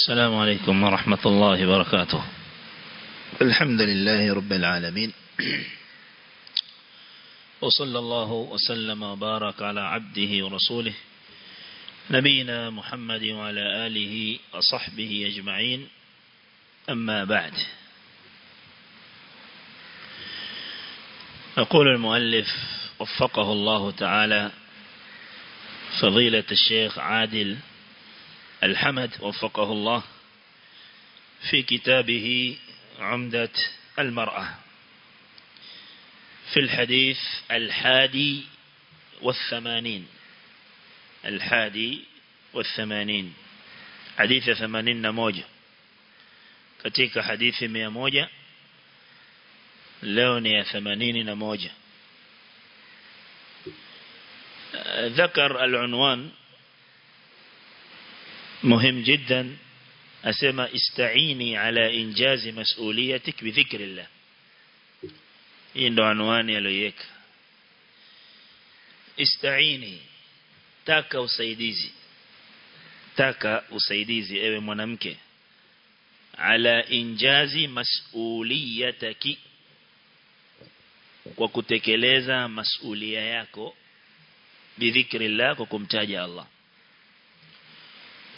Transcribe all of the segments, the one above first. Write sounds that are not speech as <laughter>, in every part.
السلام عليكم ورحمة الله وبركاته. الحمد لله رب العالمين. وصلى الله وسلم وبارك على عبده ورسوله نبينا محمد وعلى آله وصحبه أجمعين. أما بعد. يقول المؤلف وفقه الله تعالى فضيلة الشيخ عادل الحمد وفقه الله في كتابه عمدة المرأة. في الحديث الحادي والثمانين. الحادي والثمانين. حديث ثمانين موجة moja leo ni ya themanini na moja ذكر العنوان مهم جدا أسمى استعيني على إنجاز مسؤوليتك بذكر الله إنه عنوان يليك استعيني taka usaidizi taka usaidizi ewe mwanamke ala injazi mas'uliyataki kwa kutekeleza masulia yako bidhikrillah kwa kumtaja Allah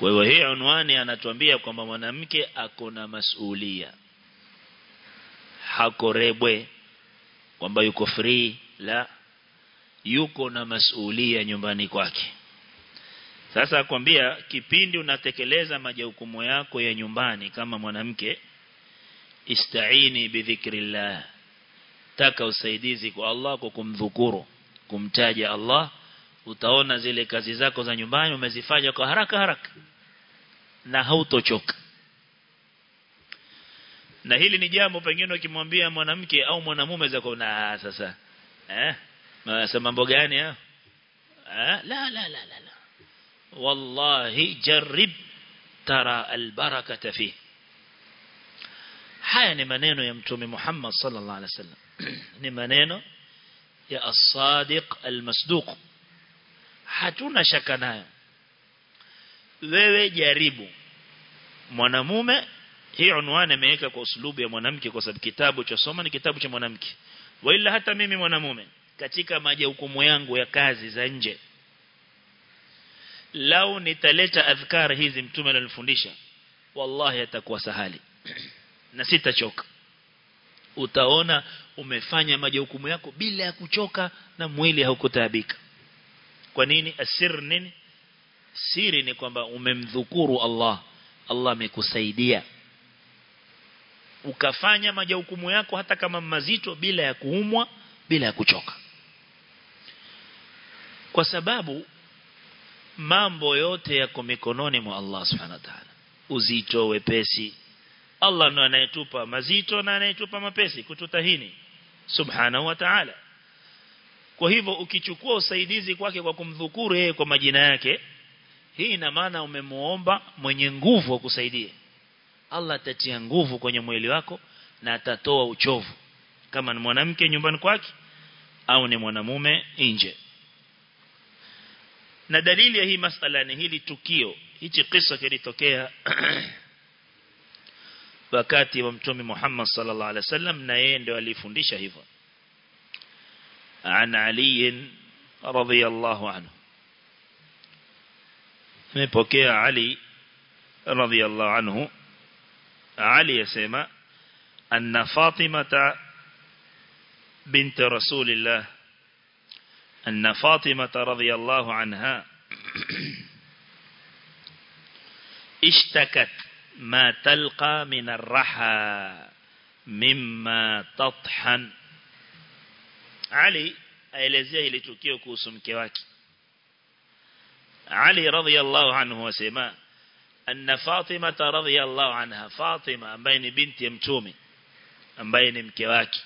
kwa hiyo hii unwani anatuambia kwamba mwanamke ako na masulia. Hakorebwe kwamba yuko free la yuko na masulia nyumbani kwake. Sasa akwambia kipindi unatekeleza majukumu yako ya nyumbani kama mwanamke istaini bidhikrillah taka usaidizi kwa Allah kwa kumdhukuru kumtaja Allah. Utaona zile kazi zako za nyumbani umezifanya kwa haraka haraka na hautochoka. Na hili ni jambo pengine ukimwambia mwanamke au mwanamume zako na sasa eh? Sasa mambo gani ah la la la la la. Wallahi jarib tara albarakata fi. Haya ni maneno ya mtume Muhammad sallallahu alaihi wasallam. <clears throat> Ni maneno ya as-sadiq al-masduq. Hatuna shaka nayo wewe jaribu. Mwanamume hii unwani imeweka kwa uslubu ya mwanamke kwa sababu kitabu cha soma ni kitabu cha mwanamke. Wala hata mimi mwanamume katika majukumu yangu ya kazi za nje. Lau nitaleta adhkar hizi mtume alifundisha wallahi atakuwa sahali. <clears throat> Na sitachoka. Utaona umefanya majukumu yako bila ya kuchoka na mwili haukutaabika. Kwa nini? Asir nini siri ni kwamba umemdhukuru Allah. Allah amekusaidia. Ukafanya majukumu yako hata kama mazito bila ya kuumwa bila ya kuchoka. Kwa sababu mambo yote yako mikononi mwa Allah subhanahu wa ta'ala. Uzito wepesi. Allah ndo anayetupa mazito na anayetupa mapesi kututahini. Subhanahu wa ta'ala. Kwa hivyo ukichukua usaidizi kwake kwa kumdhukuru yeye kwa majina yake hii ina maana umemuomba mwenye nguvu akusaidie. Allah atatia nguvu kwenye mwili wako na atatoa uchovu. Kama ni mwanamke nyumbani kwake au ni mwanamume nje. Na dalili ya hii masala ni hili tukio. Hichi kisa kilitokea <clears throat> wakati wa mtume Muhammad sallallahu alaihi wasallam na yeye ndio alifundisha hivyo. An Ali radhiyallahu anhu. علي رضي الله عنه علي يسمى أن فاطمة بنت رسول الله أن فاطمة رضي الله عنها اشتكت ما تلقى من الرحى مما تطحن Ali aelezea ile tukio kuhusu mke wake. Ali radhiyallahu anhu wasema anna Fatima radhiyallahu anha Fatima ambaye ni binti ya mtume ambaye ni mke wake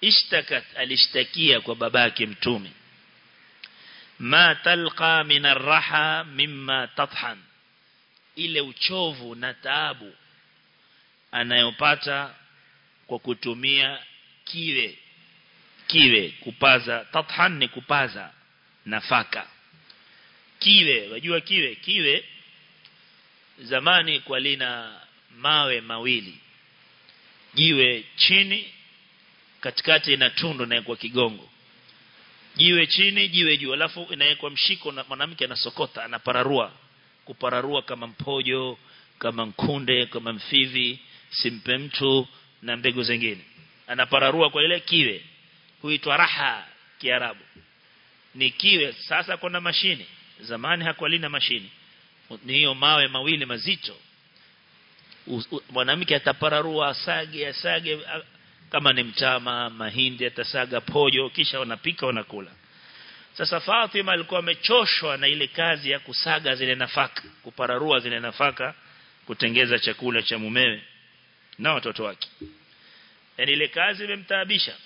ishtakat alishtakia kwa babake mtume. Ma talqa min arraha mimma tathan ile uchovu na taabu anayopata kwa kutumia kiwe kiwe kupaza tathan ni kupaza nafaka kiwe wajua kiwe kiwe zamani kwa lina mawe mawili. Jiwe chini katikati ina tundu na kwa kigongo. Jiwe chini jiwe juu alafu inawekwa mshiko na mwanamke anasokota anapararua. Kupararua kama mpojo kama mkunde kama mfivi simpe mtu na mbegu zingine. Anapararua kwa ile kiwe huitwa raha kiarabu. Ni kiwe sasa kuna mashine zamani hakuwa mashini. Ni hiyo mawe mawili mazito. Mwanamke atapararua asage asage kama ni mtama mahindi atasaga pojo kisha wanapika wanakula. Sasa Fatima alikuwa amechoshwa na ile kazi ya kusaga zile nafaka kupararua zile nafaka kutengeza chakula cha mumewe na watoto wake. Yani ile kazi imemtaabisha.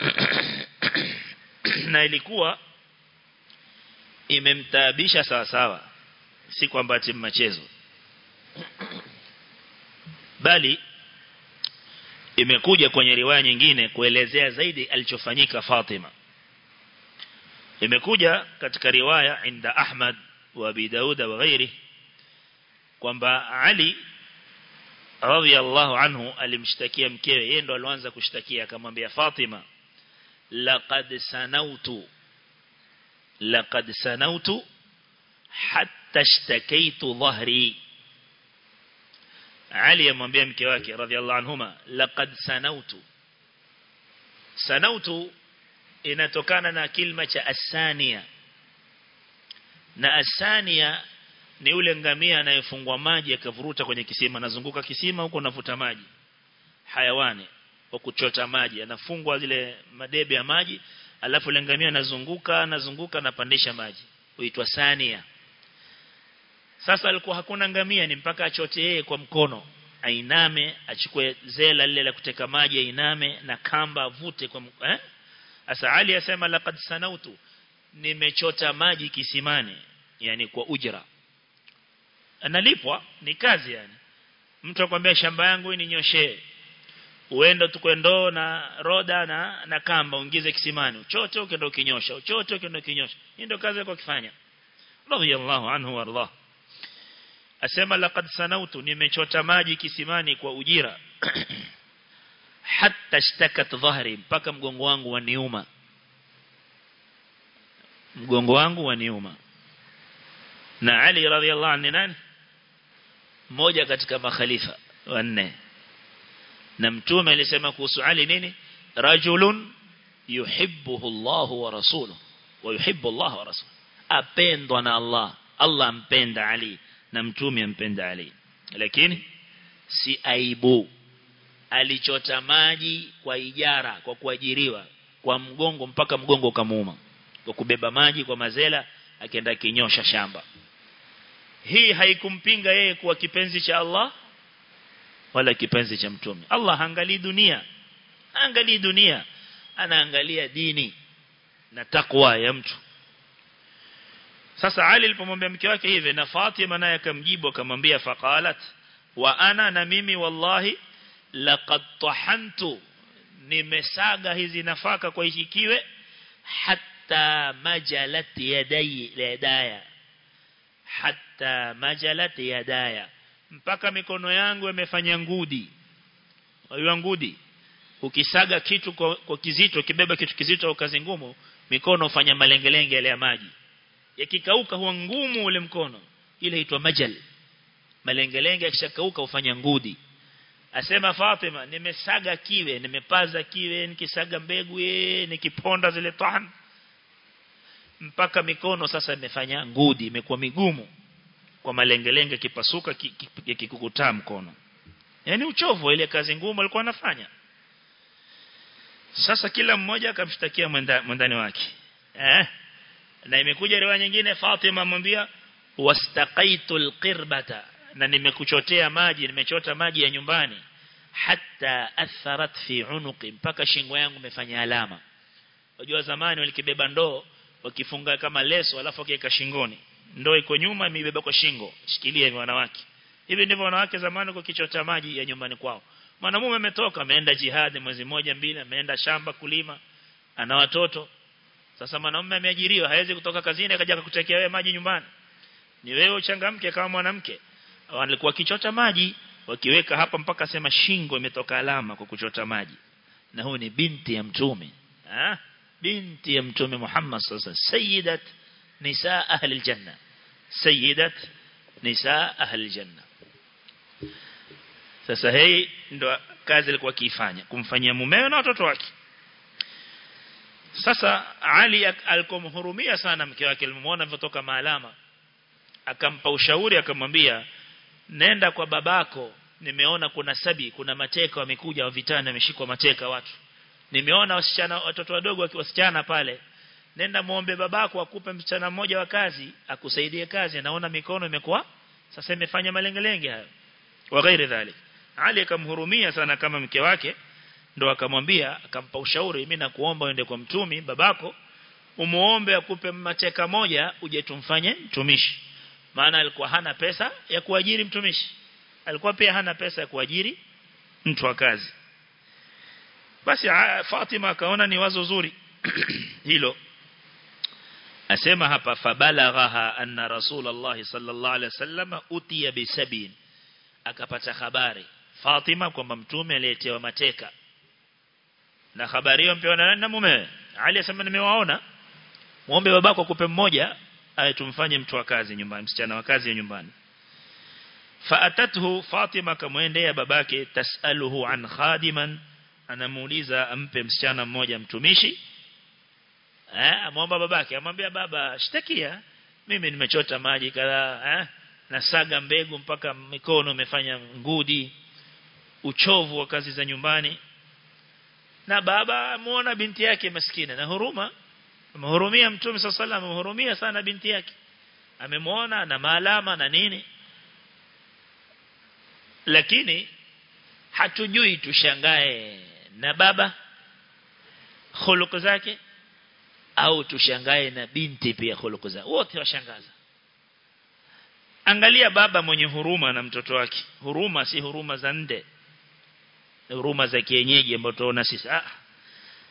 <clears throat> Na ilikuwa imemtaabisha sawa sawa. Si kwamba ati mchezo. Bali imekuja kwenye riwaya nyingine kuelezea zaidi alichofanyika Fatima. Imekuja katika riwaya inda Ahmad wa Abi Daud wa ghairi kwamba Ali radhiallahu anhu alimshtakia mkewe. Yeye ndo alianza kushtakia akamwambia Fatima laqad sanautu laqad sanautu hatta اشتكيت dhahri Ali amwambia mke wake radhiallahu anhuma laqad sanautu sanautu inatokana na kilma cha asania na asania ni ule ngamia anayefungwa maji akavuruta kwenye kisima. Anazunguka kisima huko anavuta maji. Hayawani wa kuchota maji. Anafungwa zile madebe ya maji alafu lengamia nazunguka anazunguka anapandisha maji. Huitwa sania. Sasa alikuwa hakuna ngamia ni mpaka achote yeye kwa mkono. Ainame achukue zela lile la kuteka maji ainame na kamba avute kwa eh? Asa Ali asema laqad sanautu nimechota maji kisimani yani kwa ujira. Analipwa ni kazi yani. Mtu akwambia shamba yangu ni ninyoshe uende tukwendoo na roda na na kamba ungize kisimani. Uchote ukienda ukinyosha. Uchote ukienda ukinyosha. Hii ndio kazi yako kufanya. Radiyallahu anhu warḍah asema laqad sanautu nimechota maji kisimani kwa ujira. <clears throat> Hatta shtakat dhahri mpaka mgongo wangu waniuma. Mgongo wangu waniuma. Na Ali radhiyallahu anhu nani? Mmoja katika makhalifa wanne na mtume alisema kuhusu Ali nini? Rajulun yuhibbuhu Allah wa rasuluhu. Wa yuhibbu Allah wa rasuluhu. Apendwa na Allah. Allah ampenda Ali. Na mtume ampenda Ali. Lakini si aibu. Alichota maji kwa ijara kwa kuajiriwa kwa mgongo mpaka mgongo ukamuuma. Kwa kubeba maji kwa mazela akienda kinyosha shamba. Hii haikumpinga yeye kuwa kipenzi cha Allah wala kipenzi cha mtume. Allah haangalii dunia. Haangalii dunia. Anaangalia dini na takwa ya mtu. Sasa Ali alipomwambia mke wake hivi na Fatima naye akamjibu akamwambia faqalat wa ana na mimi wallahi laqad tahantu nimesaga hizi nafaka kwa ishikiwe hatta majalat yadai yadaya hatta majalat yadaya mpaka mikono yangu imefanya ngudi. Wajua ngudi? Ukisaga kitu kwa, kwa kizito kibeba kitu kizito au kazi ngumu mikono ufanya malengelenge yale ya maji. Yakikauka huwa ngumu ule mkono. Ile itwa majal. Malengelenge yakishakauka ufanya ngudi. Asema Fatima nimesaga kiwe nimepaza kiwe nikisaga mbegu ye nikiponda zile tahan. Mpaka mikono sasa imefanya ngudi imekuwa migumu kwa malengelenge kipasuka kikukutaa mkono. Yani uchovu ile kazi ngumu alikuwa anafanya. Sasa kila mmoja akamshtakia mwandani wake. Eh? Na imekuja riwaya nyingine Fatima amwambia wastaqaitul qirbata na nimekuchotea maji nimechota maji ya nyumbani. Hatta atharat fi unuqi mpaka shingo yangu imefanya alama. Unajua zamani walikibeba ndoo wakifunga kama leso alafu akaeka shingoni ndoo iko nyuma imebeba kwa shingo. Shikilia hivi wanawake. Hivi ndivyo wanawake zamani kwa kichota maji ya nyumbani kwao. Mwanamume ametoka ameenda jihad mwezi mmoja mbili ameenda shamba kulima ana watoto. Sasa mwanamume ameajiriwa hawezi kutoka kazini akaja kukutekea wewe maji nyumbani. Ni wewe uchangamke kama mwanamke. Walikuwa kichota maji wakiweka hapa mpaka sema shingo imetoka alama kwa kuchota maji. Na huyu ni binti ya mtume. Ah binti ya mtume Muhammad sasa sayyidat nisa ahli aljanna sayyidat nisa ahli aljanna. Sasa hii ndo kazi alikuwa akifanya kumfanyia mumewe na watoto wake. Sasa Ali alikomhurumia sana mke wake alimuona alivyotoka maalama akampa ushauri akamwambia nenda kwa babako nimeona kuna sabi kuna mateka wamekuja wa vitani wameshikwa mateka watu. Nimeona wasichana watoto wadogo wakiwasichana pale nenda muombe babako akupe msichana mmoja wa kazi akusaidie kazi naona mikono imekuwa sasa imefanya malengelenge hayo. Wa ghairi dhalik. Ali akamhurumia sana kama mke wake ndo akamwambia akampa ushauri mimi nakuomba uende kwa mtumi babako umuombe akupe mateka moja uje tumfanye mtumishi. Maana alikuwa hana pesa ya kuajiri mtumishi. Alikuwa pia hana pesa ya kuajiri mtu wa kazi. Basi Fatima akaona ni wazo zuri <clears throat> hilo asema hapa fabalagha anna rasulullah sallallahu alaihi wasallam utiya bisabin akapata habari Fatima kwamba mtume aliyetewa mateka. Na habari hiyo mpewa na na mume. Ali asema nimewaona. Muombe babako akupe mmoja aye mtu wa kazi nyumbani msichana wa kazi nyumbani. Faatathu Fatima kamwendea babake tasaluhu an khadiman. Anamuuliza ampe msichana mmoja mtumishi eh amwomba babake amwambia baba shtakia mimi nimechota maji kadhaa eh nasaga mbegu mpaka mikono imefanya ngudi uchovu wa kazi za nyumbani. Na baba amuona binti yake maskini na huruma amehurumia mtume sallallahu alayhi wasallam sana binti yake. Amemwona na maalama na nini. Lakini hatujui tushangae na baba khuluku zake au tushangae na binti pia khuluku zao wote washangaza. Angalia baba mwenye huruma na mtoto wake. Huruma si huruma za nde. Huruma za kienyeji ambazo tunaona sisi. Ah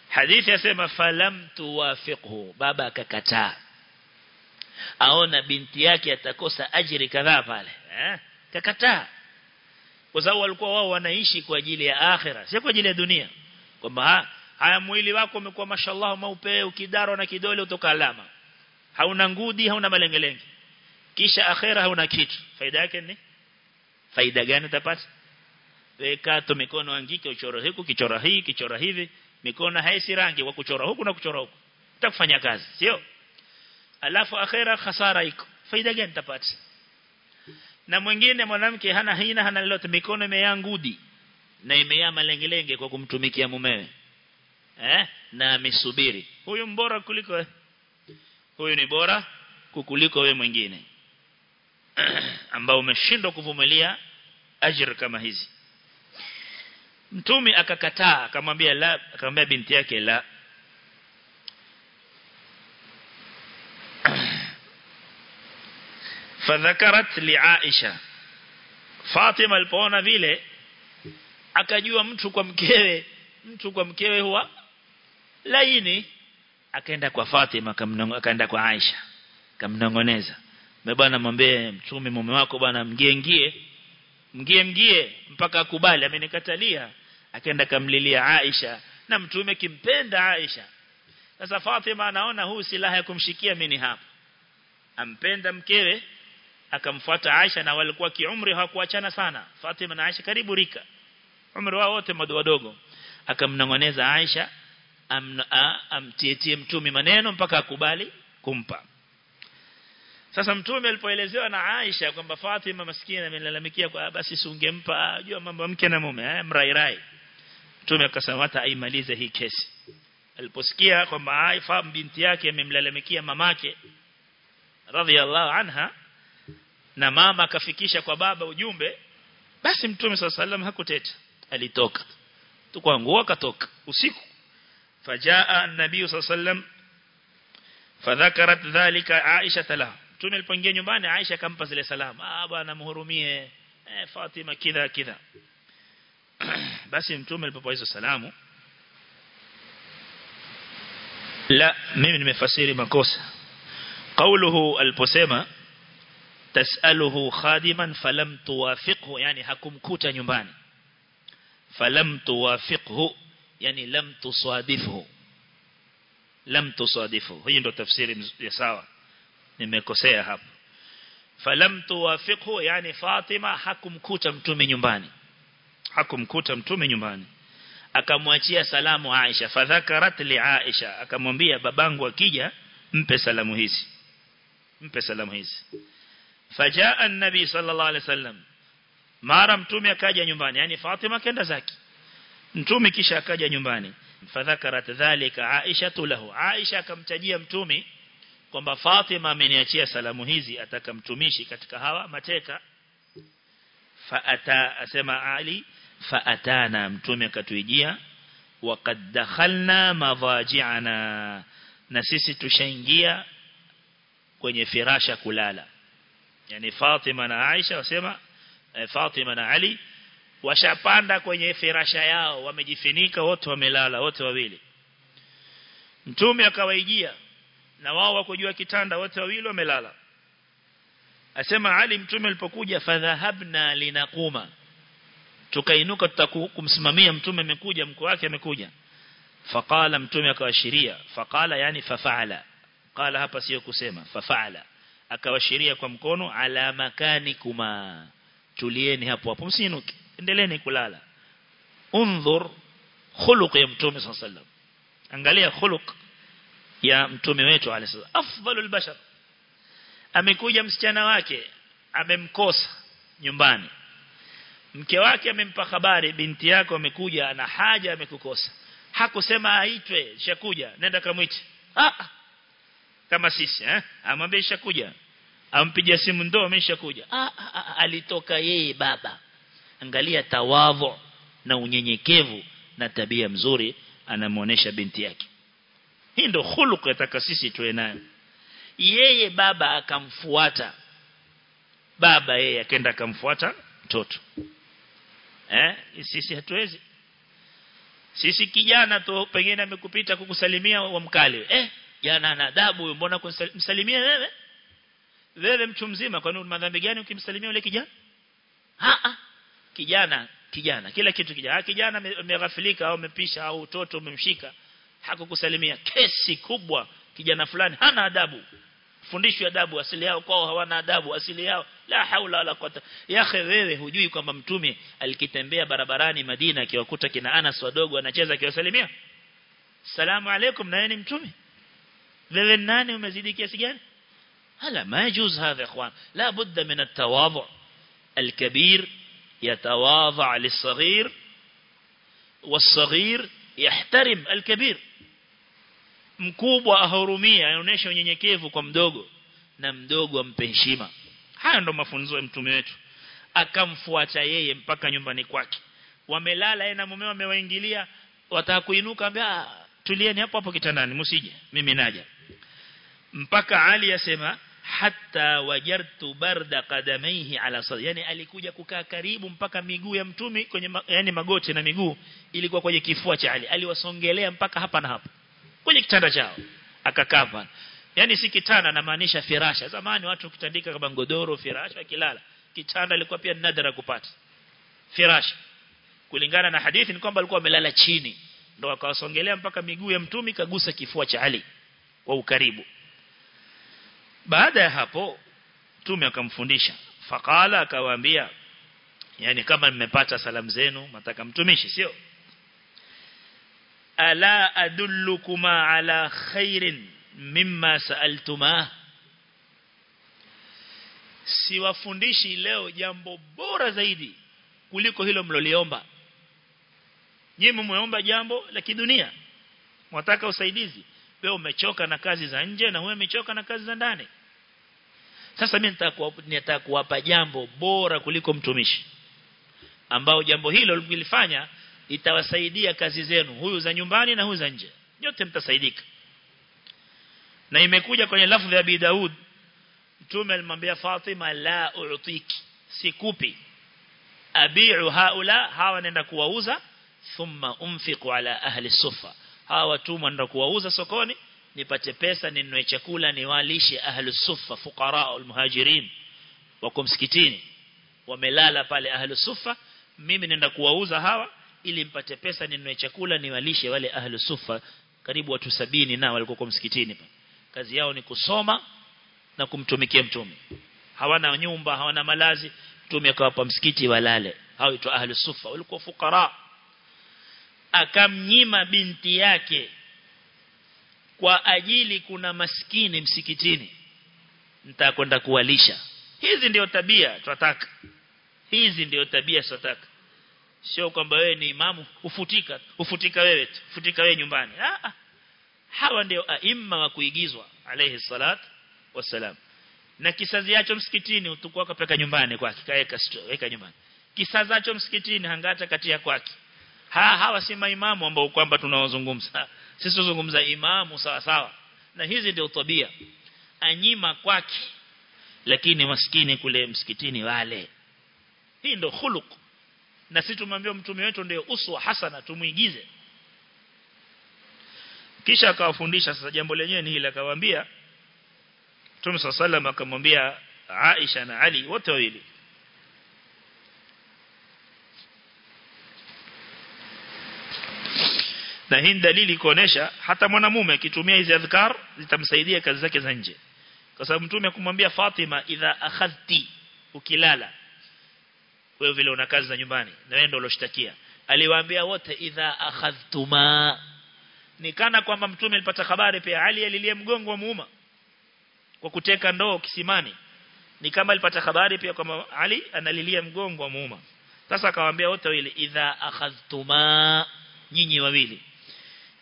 hadithi yasema falam tuwafiqhu baba akakataa. Aona binti yake atakosa ajiri kadhaa pale. Eh kakataa. Kwa sababu walikuwa wao wanaishi kwa ajili ya akhira si kwa ajili ya dunia. Kwamba haya mwili wako umekuwa mashallah maupe ukidaro na kidole utoka alama. Hauna ngudi hauna malengelenge. Kisha akhera hauna kitu. Faida yake ni? Faida gani utapata? Weka tu mikono angike uchoro huku kichora hii kichora hivi. Mikono haisi rangi kwa kuchora huku na kuchora huku. Utakufanya kazi sio? Alafu akhera khasara iko. Faida gani utapata? Na mwingine mwanamke hana hina hana lolote. Mikono imeyangudi na imeyama malengelenge kwa kumtumikia mumewe eh? Na amesubiri huyu mbora kuliko eh? huyu ni bora kukuliko we mwingine. <clears throat> Ambao umeshindwa kuvumilia ajira kama hizi. Mtume akakataa akamwambia la akamwambia binti yake la. <clears throat> Fadhakarat li Aisha. Fatima alipoona vile akajua mtu kwa mkewe mtu kwa mkewe huwa laini. Akaenda kwa Fatima akaenda kwa Aisha. Akamnongoneza. Bwana mwambie mtume mume wako bwana mgie ngie mgie mgie mpaka akubali. Amenikatalia. Akaenda kamlilia Aisha na mtume kimpenda Aisha. Sasa Fatima anaona huu silaha ya kumshikia mimi hapa. Ampenda mkewe akamfuata Aisha na walikuwa kiumri hawakuachana sana. Fatima na Aisha karibu rika. Umri wao wote wadogo. Akamnongoneza Aisha amtietie mtume maneno mpaka akubali kumpa. Sasa mtume alipoelezewa na Aisha kwamba Fatima maskini amelalamikia kwa basi sungempa jua mambo mke na mume eh mrairai. Mtume akasema hata aimalize hii kesi. Aliposikia kwamba Aifa binti yake amemlalamikia mamake radhiallahu anha na mama akafikisha kwa baba ujumbe basi mtume sallallahu alaihi hakuteta. Alitoka. Tukwa nguo akatoka. Usiku فجاء النبي صلى الله عليه وسلم فذكرت ذلك عائشة لها. تونل بانجي نباني عائشة كم بزل سلام؟ آبا نمهرمي إيه، فاطمة كذا كذا. <clears throat> بس تونل ببويز السلام لا ممن مفسير مكوس. قوله البسيمة تسأله خادما فلم توافقه يعني هكم كوتا نباني فلم توافقه yani lam tusadifu. Lam tusadifu. Hii ndo tafsiri ya sawa. Nimekosea hapo. Falam tuwafiqhu yani Fatima hakumkuta mtume nyumbani. Hakumkuta mtume nyumbani. Akamwachia salamu Aisha. Fadhakarat li Aisha. Akamwambia babangu akija mpe salamu hizi. Mpe salamu hizi. Fajaa an-nabi sallallahu alaihi wasallam mara mtume akaja nyumbani. Yani Fatima kenda zake mtume kisha akaja nyumbani. Fadhakarat dhalika Aisha lahu. Aisha akamtajia mtume kwamba Fatima ameniachia salamu hizi atakamtumishi katika hawa mateka. Faata asema Ali faatana mtume akatuijia. Waqad dakhalna mavaji'ana na sisi tushaingia kwenye firasha kulala. Yani Fatima na Aisha wasema eh, Fatima na Ali washapanda kwenye firasha yao wamejifinika wote wamelala wote wawili. Mtume akawaijia na wao wako juu kitanda wote wawili wamelala. Asema Ali mtume alipokuja fadhahabna linaquma tukainuka tutakumsimamia mtume amekuja mko wake amekuja. Faqala mtume akawashiria. Faqala yani fafaala qala hapa sio kusema fafaala akawashiria kwa mkono ala makanikuma. Tulieni hapo hapo msinuke endeleeni kulala. Unzur khuluq ya mtume sallallahu angalia khuluq ya mtume wetu alayhi afdalul bashar. Amekuja msichana wake amemkosa nyumbani. Mke wake amempa habari binti yako amekuja ana haja amekukosa. Hakusema aitwe shakuja nenda kamwite. Ah kama sisi eh? Amwambie shakuja. Ampigia simu ndo ameshakuja ah, ah, ah, alitoka yeye baba angalia tawadhu na unyenyekevu na tabia mzuri anamuonesha binti yake. Hii ndio khuluq yataka sisi tuwe nayo. Yeye baba akamfuata. Baba yeye akaenda akamfuata mtoto. Eh sisi hatuwezi. Sisi kijana tu pengine amekupita kukusalimia wa mkali eh jana ana adabu huyo mbona kumsalimia wewe? Wewe mtu mzima kwa nini madhambi gani ukimsalimia yule kijana? Ha -ha. Kijana kijana. Kila kitu kijana kijana ameghafilika au amepisha au utoto umemshika hakukusalimia. Kesi kubwa kijana fulani hana adabu. Fundishwe adabu asili yao kwao hawana adabu asili yao la haula wala quwata ya wewe hujui kwamba mtume alikitembea barabarani Madina akiwakuta kina Anas wadogo anacheza akiwasalimia? Salamu alaykum na ni mtume. Wewe nani umezidi kiasi gani? Hala majuz hadha ikhwan. La budda min at-tawadhu al-kabir يتواضع للصغير والصغير يحترم الكبير mkubwa ahurumia aonesha unyenyekevu kwa mdogo na mdogo ampe heshima haya ndo mafunzo ya mtume wetu akamfuata yeye mpaka nyumbani kwake wamelala yeye na mume wamewaingilia wataka kuinuka ambia tulieni hapo hapo kitandani msije mimi naja mpaka Ali yasema hatta wajartu barda qadamaihi ala sadri yani alikuja kukaa karibu mpaka miguu ya mtumi kwenye yani magoti na miguu ilikuwa kwenye kifua cha Ali. Aliwasongelea mpaka hapa na hapa kwenye kitanda chao akakaa yani si kitanda namaanisha firasha. Zamani watu kitandika kama godoro firasha kilala kitanda ilikuwa pia nadra kupata. Firasha. Kulingana na hadithi ni kwamba alikuwa amelala chini ndo akawasongelea mpaka miguu ya mtumi kagusa kifua cha Ali kwa ukaribu baada ya hapo mtume akamfundisha. Faqala akawaambia yani kama mmepata salamu zenu mataka mtumishi sio? Ala adullukuma ala khairin mimma saaltuma. Siwafundishi leo jambo bora zaidi kuliko hilo mloliomba. Nyinyi mmeomba jambo la kidunia. Mwataka usaidizi. Wewe umechoka na kazi za nje na wewe umechoka na kazi za ndani sasa mimi nitakuwa kuwapa jambo bora kuliko mtumishi ambao jambo hilo mlifanya itawasaidia kazi zenu huyu za nyumbani na huyu za nje. Nyote mtasaidika. Na imekuja kwenye lafzi ya Abi Daud. Mtume alimwambia Fatima la u'tiki. Sikupi. Abi'u haula. Hawa nenda kuwauza. Thumma unfiqu ala ahli sufa. Hawa watumwa nenda kuwauza sokoni nipate pesa ninunue chakula niwalishe ahli sufa fuqara almuhajirin wako msikitini. Wamelala pale ahlu sufa mimi nenda kuwauza hawa ili mpate pesa ninunue chakula niwalishe wale ahlu sufa karibu watu sabini na walikuwa msikitini kazi yao ni kusoma na kumtumikia mtume. Hawana nyumba hawana malazi mtume akawapa msikiti walale. Hao itwa ahlu sufa walikuwa fukara akamnyima binti yake kwa ajili kuna maskini msikitini. Nitakwenda kuwalisha. Hizi ndio tabia tunataka hizi ndio tabia tunataka sio kwamba wewe ni imamu ufutika ufutika wewe tu. Ufutika wewe nyumbani. Ah hawa ndio aima wa kuigizwa alayhi salat wasalam na kisazi yacho msikitini utukua kapeka nyumbani kwake. Kaeka weka nyumbani. Kisazi yacho msikitini hangata kati ya kwake. Ha hawa si maimamu ambao kwamba tunaozungumza sisi tuzungumza imamu sawa sawa. Na hizi ndio tabia. Anyima kwake lakini maskini kule msikitini wale. Hii ndio khuluq. Na sisi tumwambia mtume wetu ndio uswa hasana tumuigize kisha akawafundisha sasa jambo lenyewe ni hili akawaambia Mtume sallallahu akamwambia Aisha na Ali wote wawili na hii dalili kuonesha hata mwanamume akitumia hizi adhkar zitamsaidia kazi zake za nje. Kwa sababu mtume kumwambia Fatima idha akhadhti ukilala. Wewe vile una kazi za nyumbani na wewe ndio uloshtakia aliwaambia wote idha akhadhtuma. Nikana kwamba mtume alipata habari pia Ali alilia mgongo wa muuma kwa kuteka ndoo kisimani. Ni kama alipata habari pia kwamba Ali analilia mgongo wa muuma. Sasa akawaambia wote wili idha akhadhtuma nyinyi wawili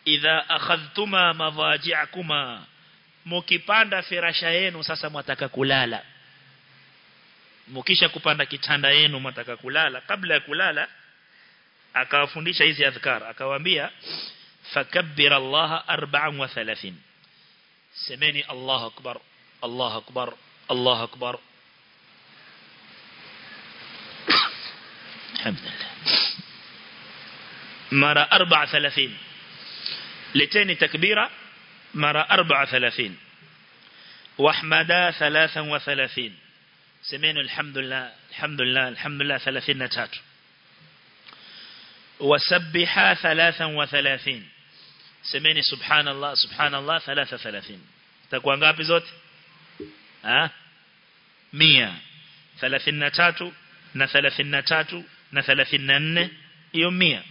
idha akhadhtuma mavaji'akuma mukipanda firasha yenu sasa mwataka kulala mukisha kupanda kitanda yenu mwataka kulala kabla ya kulala akawafundisha hizi adhkar akawaambia fakabbir Allah 34 semeni Allah akbar Allah akbar Allah akbar alhamdulillah mara 34 لتيني تكبيرة مرة أربعة ثلاثين وحمدا ثلاثا وثلاثين. سمين الحمد لله الحمد لله الحمد لله ثلاثين نتات وسبحا ثلاثا وثلاثين. سمين سبحان الله سبحان الله ثلاثة ثلاثين تكوان غابي زوت؟ ها؟ مية. ثلاثين نتات نثلاثين نتات نثلاثين نن يوم مية.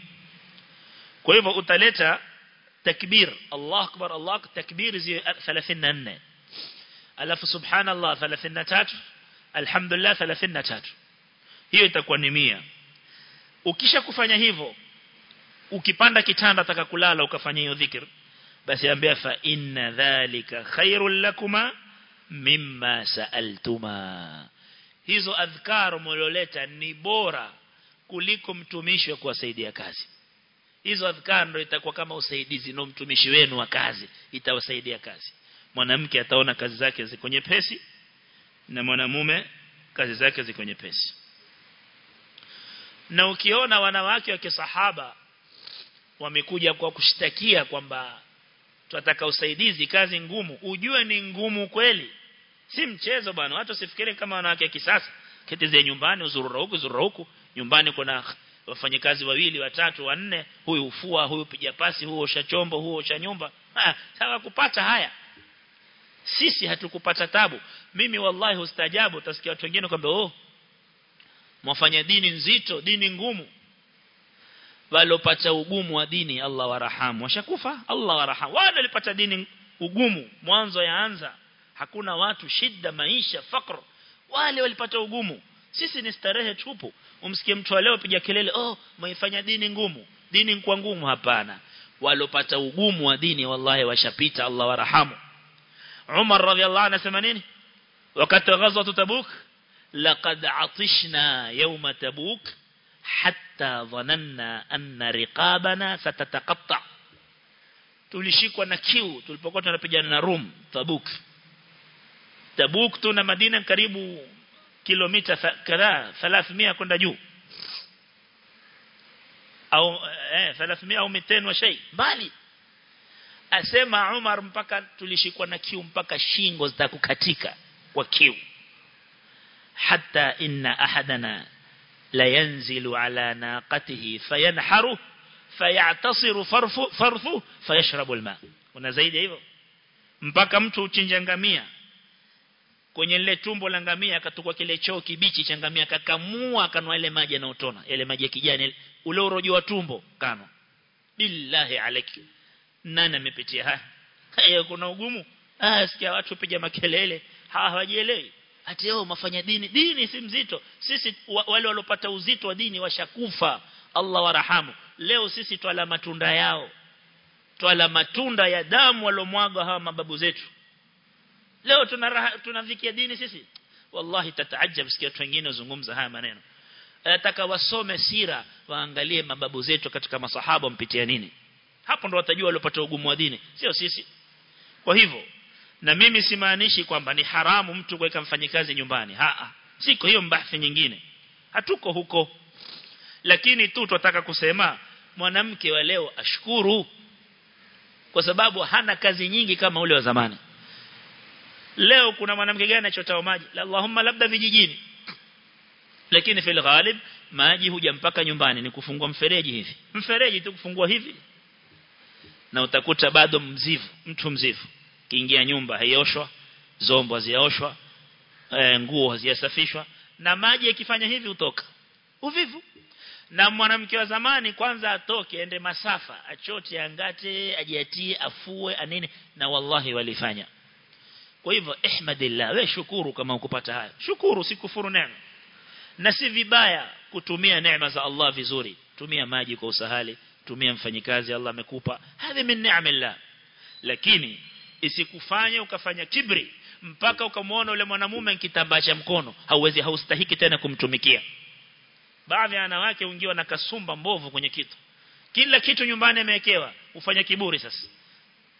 كويبو أتلتا takbir Allah akbar Allah takbir zi 34 alafu subhanallah 33 alhamdulillah 33 hiyo itakuwa ni 100 ukisha kufanya hivyo ukipanda kitanda ataka kulala ukafanya hiyo dhikr basi ambia fa inna dhalika khairul lakuma mimma saaltuma. Hizo adhkar mloleta ni bora kuliko mtumishi wa kuwasaidia kazi hizo adhkar ndio itakuwa kama usaidizi na mtumishi wenu wa kazi itawasaidia kazi. Mwanamke ataona kazi zake ziko nyepesi na mwanamume kazi zake ziko nyepesi. Na ukiona wanawake wa kisahaba wamekuja kwa kushtakia kwamba tunataka usaidizi kazi ngumu ujue ni ngumu kweli. Si mchezo bwana watu sifikiri kama wanawake kisasa ketize nyumbani uzurura huku uzurura huku nyumbani kuna wafanyikazi wawili watatu wanne huyu ufua huyu piga pasi huyu osha chombo huyu osha nyumba. Ah sawa kupata haya. Sisi hatukupata tabu. Mimi wallahi ustajabu utasikia watu wengine kwamba oh mwafanya dini nzito dini ngumu. Walopata ugumu wa dini Allah warahamu washakufa Allah warahamu wale walipata dini ugumu mwanzo yaanza. Hakuna watu shida maisha fakr. Wale walipata ugumu sisi ni starehe tupu. Umsikie mtu leo piga kelele oh mwaifanya dini ngumu. Dini kwa ngumu hapana. Walopata ugumu wa dini wallahi washapita Allah warahamu Umar radhiallahu anasema nini? Wakati wa ghazwa Tabuk laqad atishna yawma Tabuk hatta dhananna anna riqabana satataqatta tulishikwa na kiu tulipokuwa tunapigana na Rum Tabuk. Tabuk tu na Madina karibu kilomita kadhaa 300 kwenda juu. Au eh 300 au 200 wa shay bali asema Umar mpaka tulishikwa na kiu mpaka shingo zitakukatika kwa kiu. Hatta inna ahadana la yanzilu ala naqatihi fayanharu fayatasiru farfu farfu fayashrabu alma. Una zaidi hivyo? Mpaka mtu uchinja ngamia kwenye lile tumbo la ngamia akatukua kile choo kibichi cha ngamia akakamua akanwa ile maji yanayotona ile maji ya kijani ule urojo wa tumbo kano billahi alaki nani amepitia haya? Haya kuna ugumu? Ah sikia watu piga makelele. Hawajielewi. Ati wao mafanya dini dini si mzito. Sisi wa, wale walopata uzito wa dini washakufa. Allah warahamu leo sisi twala matunda yao. Twala matunda ya damu walomwaga hawa mababu zetu leo tunavikia dini sisi? Wallahi tataajab sikia watu wengine wazungumza haya maneno. Nataka wasome sira waangalie mababu zetu katika masahaba mpitia nini. Hapo ndo watajua waliopata ugumu wa dini sio sisi. Kwa hivyo na mimi simaanishi kwamba ni haramu mtu kuweka mfanyikazi nyumbani. Haa siko hiyo mbathi nyingine. Hatuko huko. Lakini tu tunataka kusema mwanamke wa leo ashukuru. Kwa sababu hana kazi nyingi kama ule wa zamani leo kuna mwanamke gani anachota maji? Allahumma labda vijijini. Lakini fil ghalib maji huja mpaka nyumbani. Ni kufungua mfereji hivi. Mfereji tu kufungua hivi. Na utakuta bado mzivu mtu mzivu. Kiingia nyumba haioshwa. Zombo haziaoshwa. E, nguo haziasafishwa na maji yakifanya hivi utoka uvivu. Na mwanamke wa zamani kwanza atoke ende masafa achote angate ajiatie afue anini na wallahi walifanya kwa hivyo ihmadillah we shukuru kama ukupata haya shukuru sikufuru neema na si vibaya kutumia neema za Allah vizuri. Tumia maji kwa usahali tumia mfanyikazi Allah amekupa. Hadhi min ni'amillah. Lakini isikufanye ukafanya kibri mpaka ukamwona yule mwanamume kitambacha mkono hauwezi haustahiki tena kumtumikia. Baadhi ya wanawake ungiwa na kasumba mbovu kwenye kitu. Kila kitu nyumbani amewekewa ufanya kiburi sasa.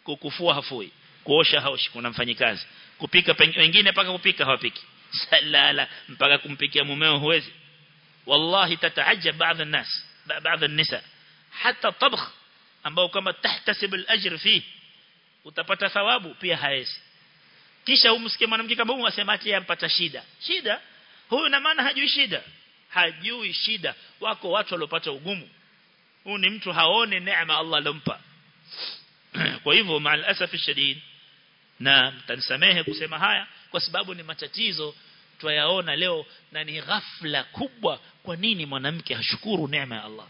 Kukufua hafui kuosha haoshi kuna mfanyikazi kupika wengine mpaka kupika hawapiki <laughs> salala mpaka kumpikia mumeo huwezi wallahi tataajab baadhi الناس baadhi النساء hata tabkh ambao kama tahtasib al-ajr fi utapata thawabu pia haezi kisha umsikie mwanamke kama huyu asema ati yampata shida shida huyu na maana hajui shida hajui shida wako watu waliopata ugumu huyu ni mtu haone neema Allah alompa <clears throat> kwa hivyo maal asafi shadid na mtanisamehe kusema haya kwa sababu ni matatizo twayaona leo na ni ghafla kubwa kwa nini mwanamke hashukuru neema ya Allah.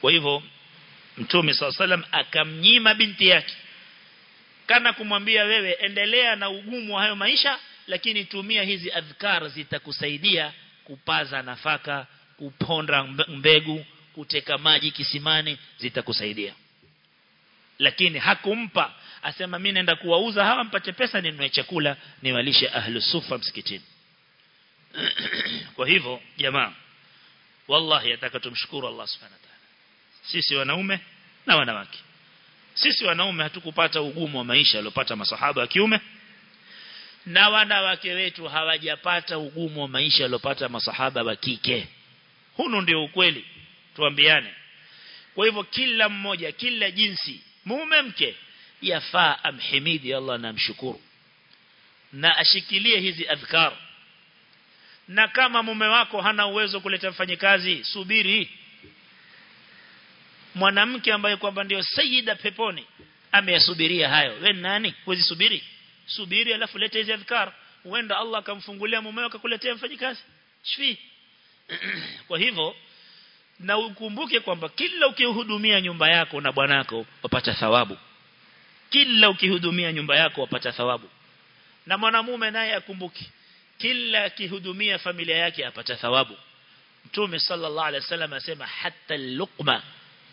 Kwa hivyo Mtume SAW akamnyima binti yake. Kana kumwambia wewe endelea na ugumu wa hayo maisha lakini tumia hizi adhkar zitakusaidia kupaza nafaka kuponda mbegu kuteka maji kisimani zitakusaidia. Lakini hakumpa asema mimi naenda kuwauza hawa mpate pesa ninunue chakula niwalishe ahlu sufa msikitini. <clears throat> Kwa hivyo jamaa wallahi nataka tumshukuru Allah subhanahu wa ta'ala. Sisi wanaume na wanawake. Sisi wanaume hatukupata ugumu wa maisha aliopata masahaba wa kiume na wanawake wetu hawajapata ugumu wa maisha aliopata masahaba wa kike. Huno ndio ukweli. Tuambiane. Kwa hivyo kila mmoja kila jinsi mume mke yafaa amhimidi Allah na mshukuru na ashikilie hizi adhkar. Na kama mume wako hana uwezo kuleta mfanyikazi subiri. Mwanamke ambaye kwamba ndio sayyida peponi ameyasubiria hayo. Wewe nani? Huwezi subiri subiri alafu leta hizi adhkar. Huenda Allah akamfungulia mumeo akakuletea mfanyikazi. Shfi. <clears throat> Kwa hivyo na ukumbuke kwamba kila ukihudumia nyumba yako na bwanako wapata thawabu kila ukihudumia nyumba yako wapata thawabu. Na mwanamume naye akumbuki kila akihudumia familia yake apata thawabu. Mtume sallallahu alaihi wasallam asema hatta luqma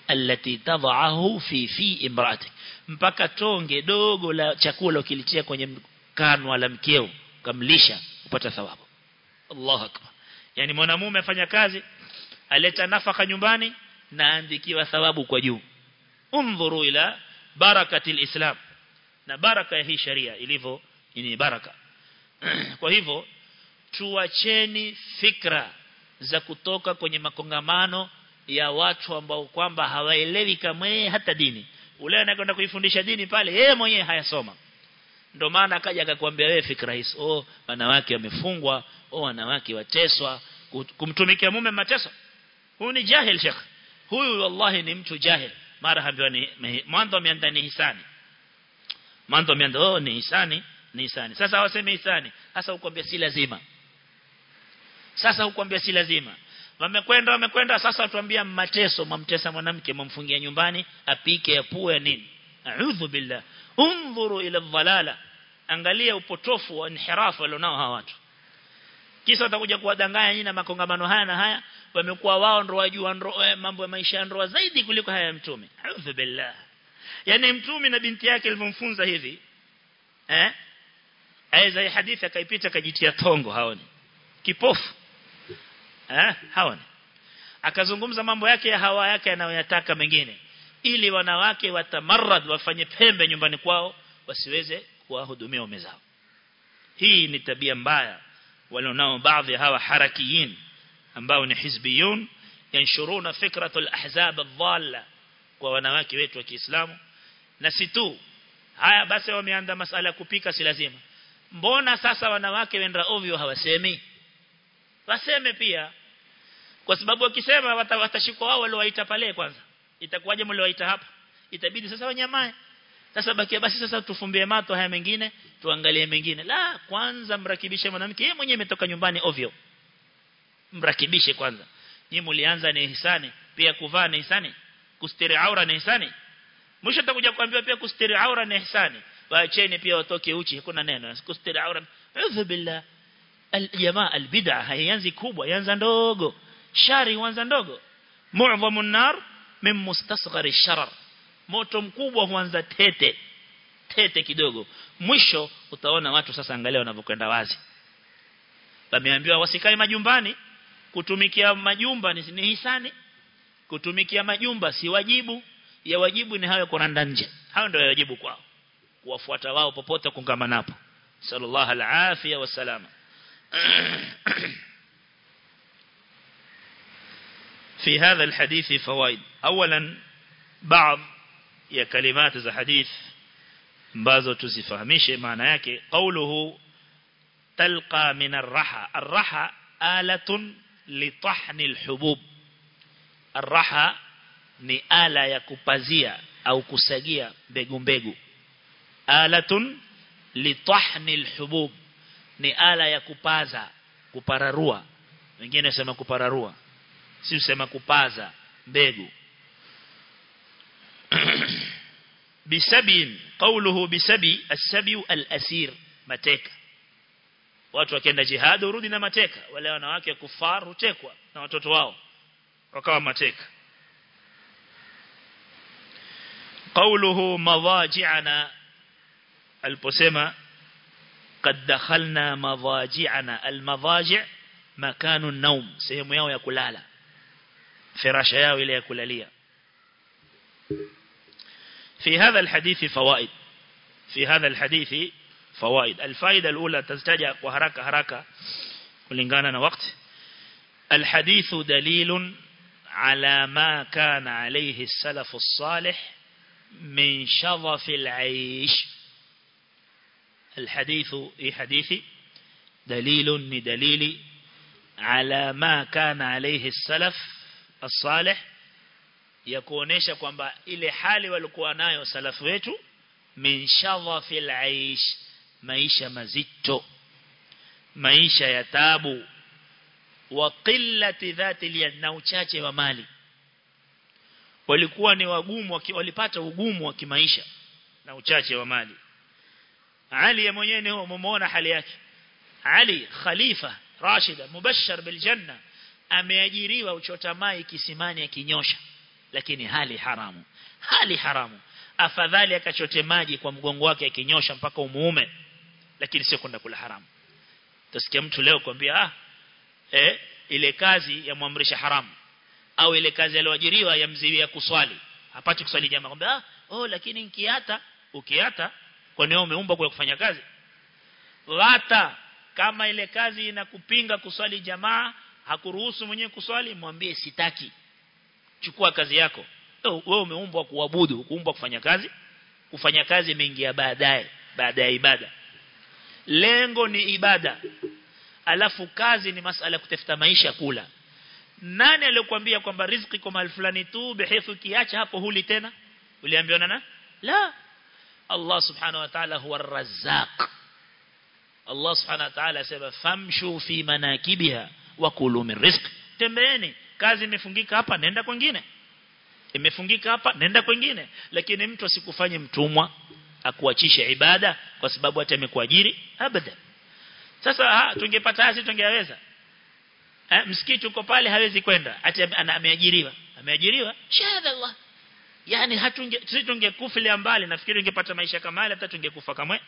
allati tad'ahu fi fi imraati. Mpaka tonge dogo la chakula ukilitia kwenye kanwa la mkeo kamlisha upata thawabu. Allahu akbar. Yani mwanamume afanya kazi aleta nafaka nyumbani na andikiwa thawabu kwa juu. Undhuru ila barakatil islam. Na baraka ya hii sharia ilivyo ni baraka. <clears throat> Kwa hivyo tuacheni fikra za kutoka kwenye makongamano ya watu ambao kwamba hawaelewi kamwe hata dini. Ule anakwenda kuifundisha dini pale yeye mwenyewe hayasoma. Ndio maana akaja akakwambia wewe fikra hizo oh wanawake wamefungwa oh wanawake wateswa. Kumtumikia mume mateso. Huyu ni jahil shekh huyu wallahi ni mtu jahil mara hambiwa ni mwanzo ameanza ni hisani. Mwanzo ameanza oh ni hisani ni hisani. Sasa waseme hisani. Sasa ukwambia si lazima. Sasa ukwambia si lazima. Wamekwenda wamekwenda. Sasa tuambia mateso mamtesa mwanamke mamfungia nyumbani apike apue nini. A'udhu billah. Unzuru ila dhalala. Angalia upotofu wa inhirafu walionao hawa watu kisa watakuja kuwadanganya nyinyi na makongamano haya na haya wamekuwa wao ndio wajua eh, mambo ya maisha ndoa zaidi kuliko haya ya mtume. A'udhu billah. Yani mtume na binti yake alimfunza hivi eh aiza hadithi akaipita akajitia tongo haoni? Kipofu. Eh haoni? Akazungumza mambo yake ya hawa yake anayoyataka mengine ili wanawake watamarad wafanye pembe nyumbani kwao wasiweze kuwahudumia waume zao. Hii ni tabia mbaya walionao baadhi hawa harakiyin ambao ni hizbiyun yanshuruna fikratul ahzab adh-dhalla kwa wanawake wetu wa Kiislamu. Na si tu haya basi wameanza masala kupika si lazima. Mbona sasa wanawake wenda ovyo hawasemi? Waseme pia. Kwa sababu wakisema watashikwa wao waliowaita pale kwanza. Itakuwaje mliowaita hapa? Itabidi sasa wanyamae. Sasa bakia basi sasa tufumbie mato haya mengine tuangalie mengine. La kwanza mrakibishe mwanamke. Yeye mwenyewe ametoka nyumbani ovyo. Mrakibishe kwanza. Nyinyi mlianza ni ihsani pia kuvaa ni ihsani kustiri aura ni ihsani. Mwisho tutakuja kuambiwa pia kustiri aura ni ihsani. Waacheni pia watoke uchi hakuna neno. Kustiri aura. Udhu billah. Aljamaa albid'a haianzi kubwa yanza ndogo. Shari huanza ndogo. Mu'dhamu an-nar min mustasghar ash-sharar. Moto mkubwa huanza tete. Tete kidogo mwisho utaona watu sasa angalia wanavyokwenda wazi wameambiwa wasikae majumbani kutumikia majumba ni, ni hisani kutumikia majumba si wajibu ya wajibu ni hayo kuranda nje hayo ndio wajibu kwao kuwafuata wao popote kungamanapo sallallahu alafia wasalama <clears throat> في هذا الحديث فوائد أولا بعض ya kalimati za hadith ambazo tuzifahamishe maana yake qauluhu talqa min arraha. Arraha ar-raha alatun li tahni al-hubub. Ni ala ya kupazia au kusagia mbegu mbegu. Alatun li tahni al-hubub. Ni ala ya kupaza kupararua. Wengine sema kupararua. Si usema kupaza mbegu bisabin qawluhu bisabi asabiu alasir mateka watu wakienda jihad urudi na mateka wale wanawake kufaru hutekwa na watoto wao wakawa mateka قوله مضاجعنا البسمة قد دخلنا مضاجعنا المضاجع مكان النوم سهم ياو يا كلالا فراش ياو إلى يا كلاليا في هذا الحديث فوائد. في هذا الحديث فوائد. الفائدة الأولى تزتجع وهركة هركة ولنقانا وقت الحديث دليل على ما كان عليه السلف الصالح من شظف العيش. الحديث إي حديثي دليل ندليل على ما كان عليه السلف الصالح ya kuonesha kwamba ile hali walikuwa nayo salafu wetu min shadhafil aish maisha mazito maisha ya tabu wa qillati dhati na uchache wa mali. Walikuwa ni wagumu walipata ugumu wa kimaisha na uchache wa mali. Ali ya mwenyewe ni umeona hali yake. Ali khalifa Rashida mubashshar bil janna ameajiriwa uchota mai kisimani akinyosha lakini hali haramu. Hali haramu. Afadhali akachote maji kwa mgongo wake akinyosha mpaka umuume lakini sio kwenda kula haramu. Utasikia mtu leo kwambia ah eh ile kazi ya muamrisha haramu. Au ile kazi aliyoajiriwa ya mziwia kuswali. Hapati kuswali jamaa kwambia ah oh lakini nikiata ukiata kwa nini umeumba kwa kufanya kazi? Lata kama ile kazi inakupinga kuswali jamaa hakuruhusu mwenyewe kuswali mwambie sitaki chukua kazi yako. Wewe umeumbwa kuabudu kuumbwa kufanya kazi kufanya kazi imeingia baadaye baada ya ibada. Lengo ni ibada. Alafu kazi ni masala kutafuta maisha kula. Nani aliyokuambia kwamba riziki kwa mahali fulani tu bihifu kiacha hapo huli tena? Uliambiwa na la. Allah subhanahu wa ta'ala huwa ar-razzaq. Allah subhanahu wa ta'ala asema famshu fi manakibiha wa kulu min rizq. Tembeeni kazi imefungika hapa nenda kwingine. Imefungika hapa nenda kwingine. Lakini mtu asikufanye mtumwa akuachishe ibada kwa sababu hata amekuajiri abada. Sasa ha, tungepata hasi tungeweza. Eh, msikiti uko pale hawezi kwenda. Ati ameajiriwa. Ameajiriwa? Shadallah Allah yani hatunge sisi tungekufilia mbali nafikiri ungepata maisha kama yale hata tungekufa kamwe.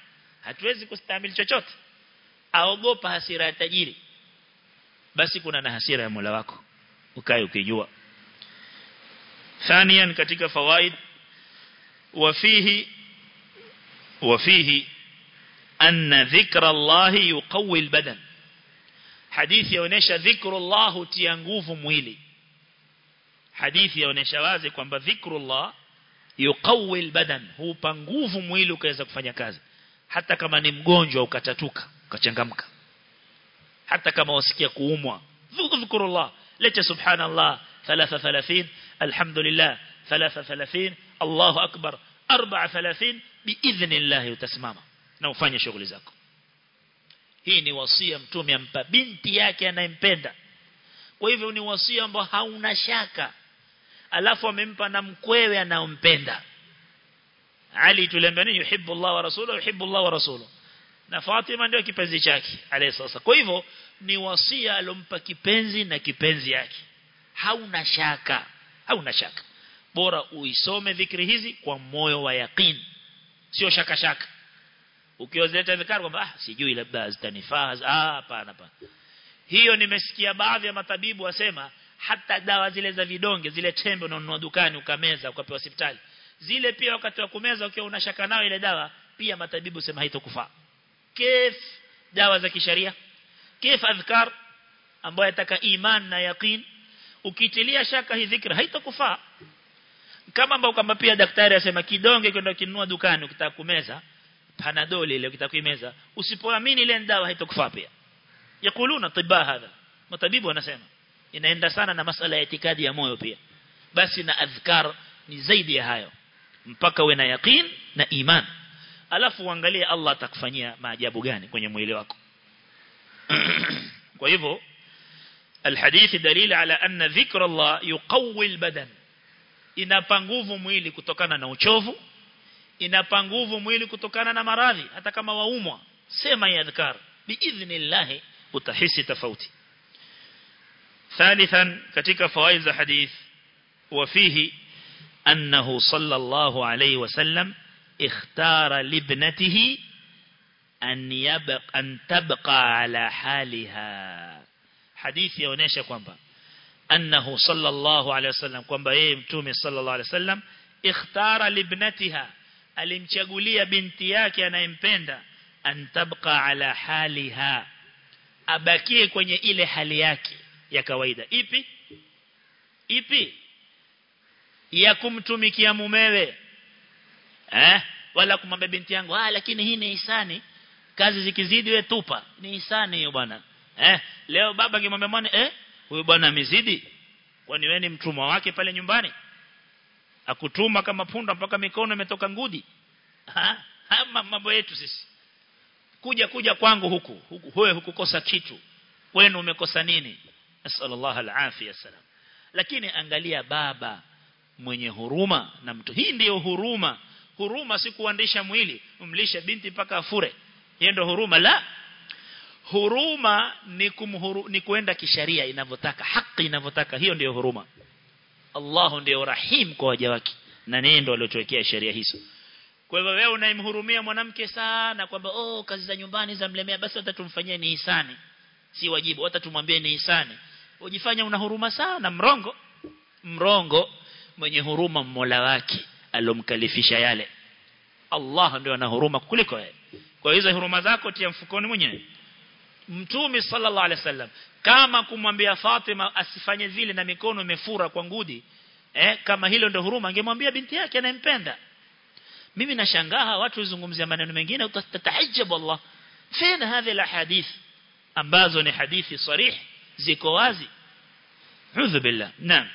Hatuwezi kustahimili chochote. Aogopa hasira ya tajiri. Basi kuna na hasira ya Mola wako ukae ukijua ثانيا katika fawaid وفيه وفيه أن ذكر الله يقوي البدن حديث yaonesha dhikrullah hutia nguvu mwili hadithi yaonesha wazi kwamba dhikrullah yuqawi albadan hupa nguvu mwili ukaweza kufanya kazi hata kama ni mgonjwa ukatatuka ukachangamka hata kama wasikia kuumwa dhikrullah leta subhanallah 33 alhamdulillah 33 Allahu akbar 34 biidhnillah utasimama na ufanye shughuli zako hii ni wasia mtume ampa binti yake anayempenda. Kwa hivyo ni wasia ambao hauna shaka. Alafu amempa na mkwewe anaompenda Ali tuliambia nini? Yuhibbu Allah wa rasuluhu yuhibbu Allah wa rasuluhu na Fatima ndio kipenzi chake alayhi sasa ni wasia alompa kipenzi na kipenzi yake. Hauna shaka hauna shaka. Bora uisome dhikri hizi kwa moyo wa yaqeen sio shaka shaka. Ukiozeta dhikari kwamba ah sijui labda zitanifaa ah hapana hapana. Hiyo nimesikia baadhi ya matabibu wasema hata dawa zile za vidonge zile tembe unanunua dukani ukameza ukapewa hospitali. Zile pia wakati wa kumeza ukiwa unashaka nao ile dawa pia matabibu sema haitokufaa. Kef dawa za kisharia kif adhkar ambayo yataka iman na yaqeen ukitilia shaka hii dhikra haitakufaa kama ambao kama pia daktari asema kidonge kwenda kinunua dukani ukitaka kumeza panadol ile ukitaka kuimeza. Usipoamini ile dawa haitakufaa pia. Yakuluna tibba hadha. Matabibu wanasema inaenda sana na masala ya itikadi ya moyo pia. Basi na adhkar ni zaidi ya hayo. Mpaka uwe na yaqeen na iman. Alafu uangalie Allah atakufanyia maajabu gani kwenye mwili wako <clears throat> kwa hivyo الحديث دليل على أن ذكر الله يقوي البدن inapa nguvu mwili kutokana na uchovu inapa nguvu mwili kutokana na maradhi hata kama waumwa sema ya adhkar biidhnillah utahisi tofauti ثالثا katika fawaid za hadith وفيه أنه صلى الله عليه وسلم اختار لابنته an yabqa an tabqa ala haliha. Hadithi yaonesha kwamba annahu sallallahu alayhi wasallam kwamba yeye mtume sallallahu alayhi wasallam ikhtara libnatiha alimchagulia binti yake anayempenda an tabqa ala haliha abakie kwenye ile hali yake ya kawaida. Ipi? Ipi? Ya kumtumikia mumewe eh? Wala kumwambia binti yangu ah lakini hii ni hisani kazi zikizidi we tupa. Ni hisani hiyo bwana. Eh leo baba akimwambia mwana eh huyu bwana amezidi? Kwani wewe ni mtumwa wake pale nyumbani? Akutuma kama punda mpaka mikono imetoka ngudi. Ha mambo yetu sisi. Kuja kuja kwangu huku huku wewe hukukosa kitu. Wenu umekosa nini? Sallallahu alafia salam lakini angalia baba mwenye huruma na mtu. Hii ndio huruma. Huruma si kuandisha mwili umlisha binti mpaka afure hiyo ndio huruma. La huruma ni kumhuru, ni kuenda kisharia inavyotaka haki inavyotaka. Hiyo ndiyo huruma. Allah ndiyo rahim kwa waja wake na nendo aliyotuwekea sheria hizo. Kwa hivyo wewe unaimhurumia mwanamke sana kwamba oh kazi za nyumbani za mlemea basi hata tumfanyie ni hisani. Si wajibu hata tumwambie ni hisani. Ujifanya una huruma sana mrongo. Mrongo mwenye huruma Mola wake alomkalifisha yale. Allah ndio ana huruma kuliko wewe kwa hizo huruma zako tia mfukoni mwenyewe. Mtume sallallahu alaihi wasallam kama kumwambia Fatima asifanye vile na mikono imefura kwa ngudi eh kama hilo ndio huruma angemwambia binti yake anayempenda. Mimi nashangaa watu wazungumzia maneno mengine utatahajjab Allah. Fina hadhi la hadith ambazo ni hadithi sarih ziko wazi. Udhu billah. Naam.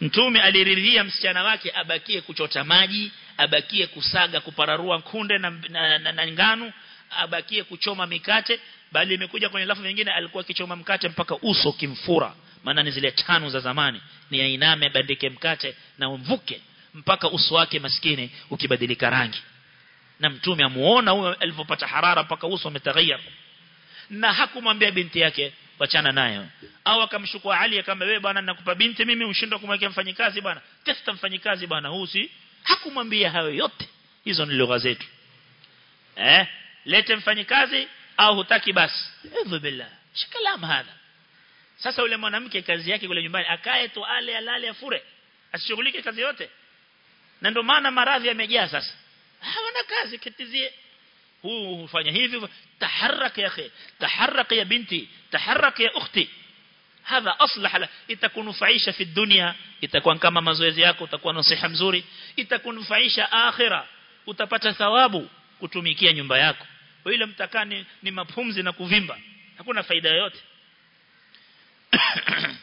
Mtume aliridhia msichana wake abakie kuchota maji abakie kusaga kupararua kunde na, na, na, na ngano abakie kuchoma mikate bali imekuja kwenye lafu nyingine alikuwa akichoma mkate mpaka uso kimfura maana ni zile tano za zamani. Ni ainame bandike mkate na umvuke mpaka uso wake maskini ukibadilika rangi. Na mtume amuona huyo alipopata harara mpaka uso umetaghayyar na hakumwambia binti yake wachana nayo. Au akamshukua Ali kama wewe bwana ninakupa binti mimi ushindwa kumwekea mfanyikazi bwana. Testa mfanyikazi bwana huu si hakumwambia hayo yote. Hizo ni lugha zetu. Eh? Lete mfanyikazi au hutaki basi. Hivyo billah. Shikalam hadha. Sasa yule mwanamke kazi yake kule nyumbani akae tu ale alale afure. Asishughulike kazi yote. Na ndio maana maradhi yamejaa sasa. Hawana kazi kitizie. Huu hufanya hivi taharrak ya akhi taharrak ya binti taharrak ya ukhti هذا أصلح له إتكون فعيشة في الدنيا إتكون كما مزوزي يكو تكون نصيحة مزوري. إتكون فعيشة آخرة وتبت ثواب كتوميكيا نيومبا يكو وإلا متكان نما نكو فيمبا. هكونا فايدة يوت. <coughs>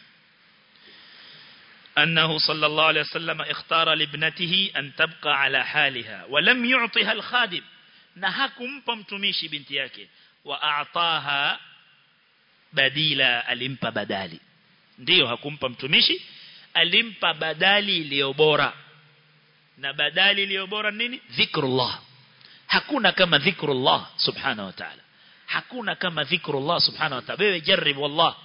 أنه صلى الله عليه وسلم اختار لابنته أن تبقى على حالها ولم يعطيها الخادم. نهاكم بمتميش بنتياك وأعطاها badila alimpa badali. Ndio hakumpa mtumishi alimpa badali iliyo bora. Na badali iliyo bora nini? Dhikrullah. Hakuna kama dhikrullah subhanahu wa ta'ala. Hakuna kama dhikrullah subhanahu wa ta'ala. Wewe jaribu wallah.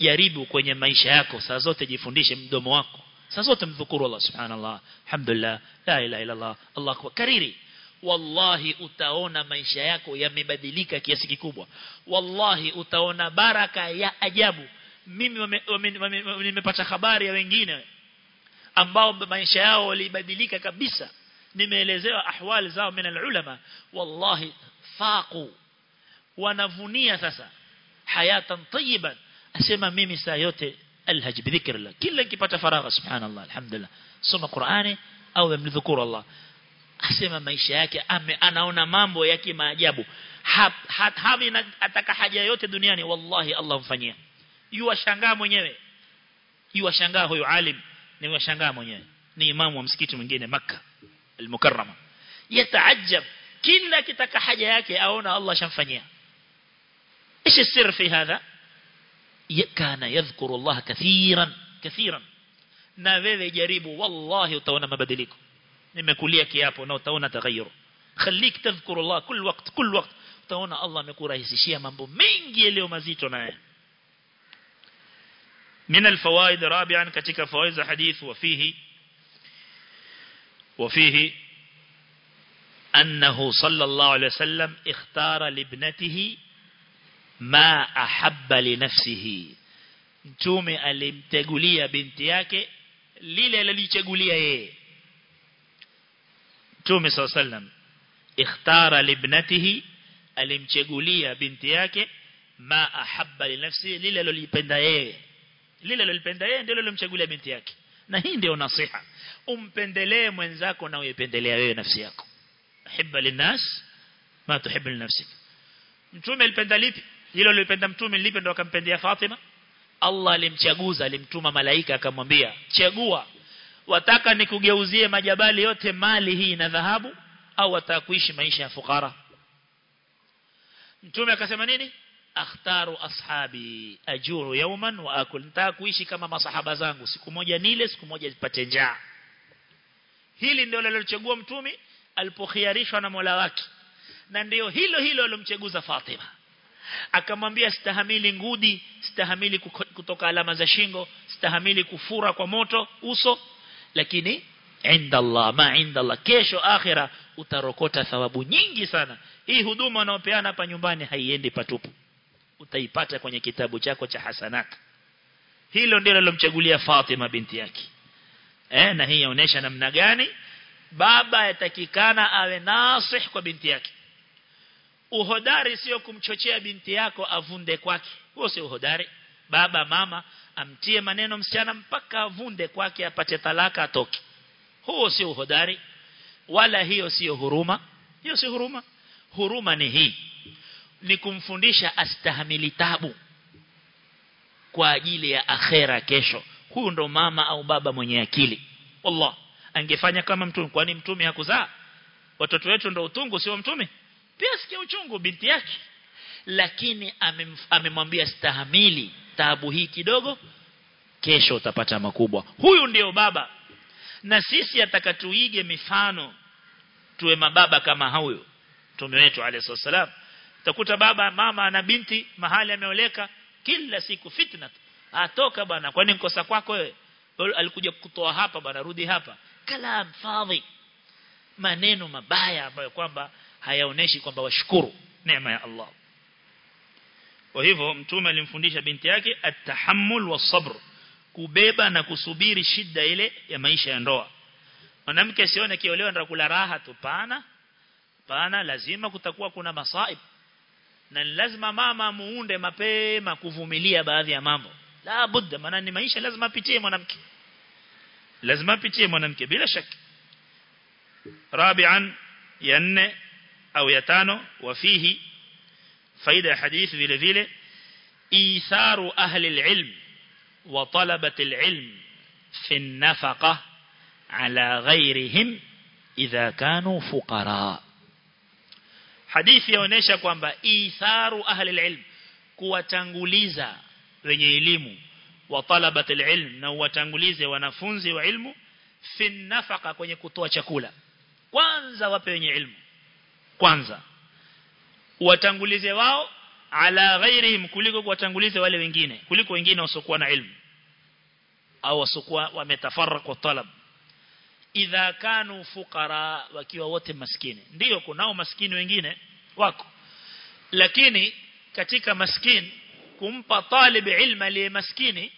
Jaribu kwenye maisha yako. Saa zote jifundishe mdomo wako. Saa zote mdhukuru Allah subhanallah. Alhamdulillah. La ilaha illa Allah Allahu kariri wallahi utaona maisha yako yamebadilika kiasi kikubwa. Wallahi utaona baraka ya ajabu. Mimi nimepata habari ya wengine ambao maisha yao walibadilika kabisa. Nimeelezewa ahwali zao min ulama wallahi faqu. Wanavunia sasa. Hayatan tayyiban. Asema mimi saa yote alhaj bidhikrillah kila nikipata faragha subhanallah alhamdulillah. Soma qur'ani au mdhukuru Allah asema maisha yake ame, anaona mambo ya kimaajabu havi ataka haja yote duniani wallahi Allah mfanyia yuwashangaa mwenyewe yuwashangaa huyo alim ni yuwashangaa mwenyewe ni imamu wa msikiti mwingine maka al-mukarrama yataajab kila kitaka haja yake aona Allah shamfanyia ايش السر في هذا كان يذكر الله كثيرا كثيرا na wewe jaribu wallahi utaona mabadiliko nimekulia kiapo na utaona tagayur khalik tadhkuru Allah kul waqt kul waqt utaona Allah amekurahisishia mambo mengi yaliyo mazito naye من الفوائد رابعا katika fawaid za hadith وفيه وفيه أنه صلى الله عليه وسلم اختار لابنته ما أحب لنفسه mtume alimtegulia binti yake lile alilichagulia yeye mtume SAW sallam ikhtara libnatihi alimchegulia binti yake ma ahabba linafsi lile alilopenda yeye. Lile alilopenda yeye ndilo alilomchagulia binti yake. Na hii ndio nasiha. Umpendelee mwenzako na uipendelea wewe nafsi yako. Hibba linnas ma tuhibbu linafsik mtume alipenda lipi? Hilo alilopenda mtume lipi ndio akampendea Fatima? Allah alimchaguza alimtuma malaika akamwambia chagua wataka nikugeuzie majabali yote mali hii na dhahabu au wataka kuishi maisha ya fukara? Mtume akasema nini? Akhtaru ashabi ajuru yawman wa akul. Nitaka kuishi kama masahaba zangu. Siku moja nile siku moja nipate njaa. Hili ndio alilochagua mtume alipokhiarishwa na Mola wake. Na ndio hilo hilo alomchaguza Fatima. Akamwambia stahamili ngudi stahamili kutoka alama za shingo stahamili kufura kwa moto uso lakini inda Allah ma inda Allah kesho akhira utarokota thawabu nyingi sana. Hii huduma unaopeana hapa nyumbani haiendi patupu. Utaipata kwenye kitabu chako cha hasanat. Hilo ndilo lilomchagulia Fatima binti yake. Eh na hii inaonyesha namna gani baba yatakikana awe nasih kwa binti yake. Uhodari sio kumchochea binti yako avunde kwake. Huo sio uhodari baba mama amtie maneno msichana mpaka avunde kwake apate talaka atoke. Huo sio uhodari wala hiyo sio huruma. Hiyo sio huruma. Huruma ni hii ni kumfundisha astahamili tabu kwa ajili ya akhera kesho. Huyu ndo mama au baba mwenye akili. Wallah angefanya kama mtume. Kwani mtume hakuzaa? Watoto wetu ndo utungu sio mtume? Pia sikia uchungu binti yake lakini amemwambia stahamili taabu hii kidogo kesho utapata makubwa. Huyu ndio baba. Na sisi atakatuige mifano tuwe mababa kama huyo mtume wetu alayhi salam utakuta baba mama na binti mahali ameoleka kila siku fitna. Atoka bwana kwani mkosa kwako wewe? Alikuja kutoa hapa bwana rudi hapa. Kalam fadhi. Maneno mabaya ambayo kwamba hayaoneshi kwamba washukuru neema ya Allah kwa hivyo mtume alimfundisha binti yake atahammul wasabr kubeba na kusubiri shida ile ya maisha ya ndoa. Mwanamke asione kiolewa ndio kula raha tu pana pana lazima kutakuwa kuna masaib. Na lazima mama muunde mapema kuvumilia baadhi ya mambo. La budda maana ni maisha lazima apitie mwanamke. Lazima apitie mwanamke bila shaka. Rabi'an ya nne au ya tano wafihi faida ya hadithi vile vile itharu ahli alilm wa talabati alilm fi an-nafaqa ala ghairihim idha kanu fuqara. Hadithi yaonesha kwamba itharu ahli alilm kuwatanguliza wenye elimu wa talabati alilm na watangulize wanafunzi wa ilmu fi nafaka kwenye kutoa chakula. Kwanza wape wenye ilmu. Kwanza watangulize wao ala ghairihim kuliko kuwatangulize wale wengine kuliko wengine wasokuwa na ilmu au wasokuwa wametafarraq wa talab. Idha kanu fuqara wakiwa wote maskini. Ndio kunao maskini wengine wako. Lakini katika maskini kumpa talib ilma aliye maskini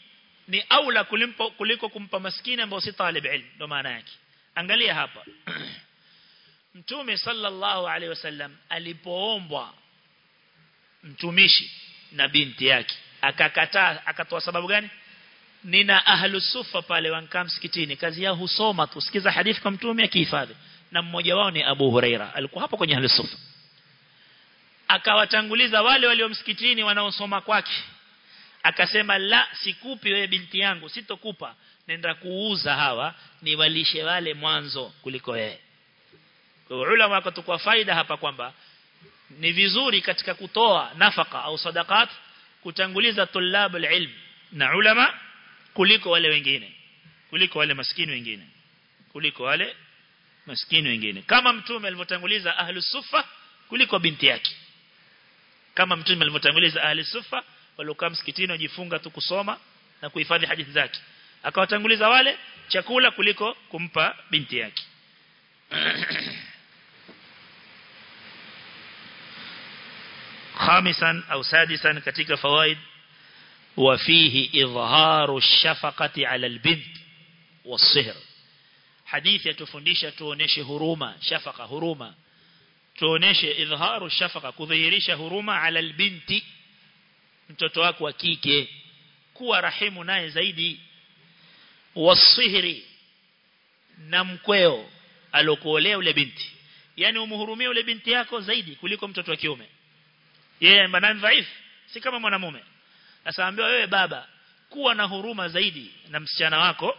ni aula kulimpa kuliko kumpa maskini ambao si talib ilm. Ndo maana yake. Angalia hapa <clears throat> mtume sallallahu alaihi wasallam alipoombwa mtumishi na binti yake akakataa akatoa sababu gani? Nina ahlu sufa pale wankaa msikitini kazi yao husoma tu. Sikiza hadithi kwa mtume akihifadhi. Na mmoja wao ni Abu Huraira alikuwa hapo kwenye ahlu sufa. Akawatanguliza wale walio msikitini wanaosoma kwake. Akasema la sikupi wewe binti yangu sitokupa. Nenda kuuza hawa niwalishe wale mwanzo kuliko yeye kwa ulama wakatukua faida hapa kwamba ni vizuri katika kutoa nafaka au sadaqat kutanguliza tulab alilm na ulama kuliko wale wengine kuliko wale maskini wengine kuliko wale maskini wengine. Kama mtume alivyotanguliza ahlus sufa kuliko binti yake. Kama mtume alivyotanguliza ahli sufa waliokaa msikitini wajifunga tu kusoma na kuhifadhi hadithi zake. Akawatanguliza wale chakula kuliko kumpa binti yake <clears throat> خامسا أو سادسا كتك فوائد وفيه إظهار الشفقة على البنت والصهر حديث يتفندش تونيش هروما شفقة هروما tuoneshe idharu shafaka kudhihirisha huruma ala albinti mtoto wako wa kike kuwa rahimu naye zaidi wasihri na mkweo alokuolea ule binti yani umhurumie ule binti yako zaidi kuliko mtoto wa kiume yeye mbanani dhaifu si kama mwanamume. Sasa ambiwa wewe baba kuwa na huruma zaidi na msichana wako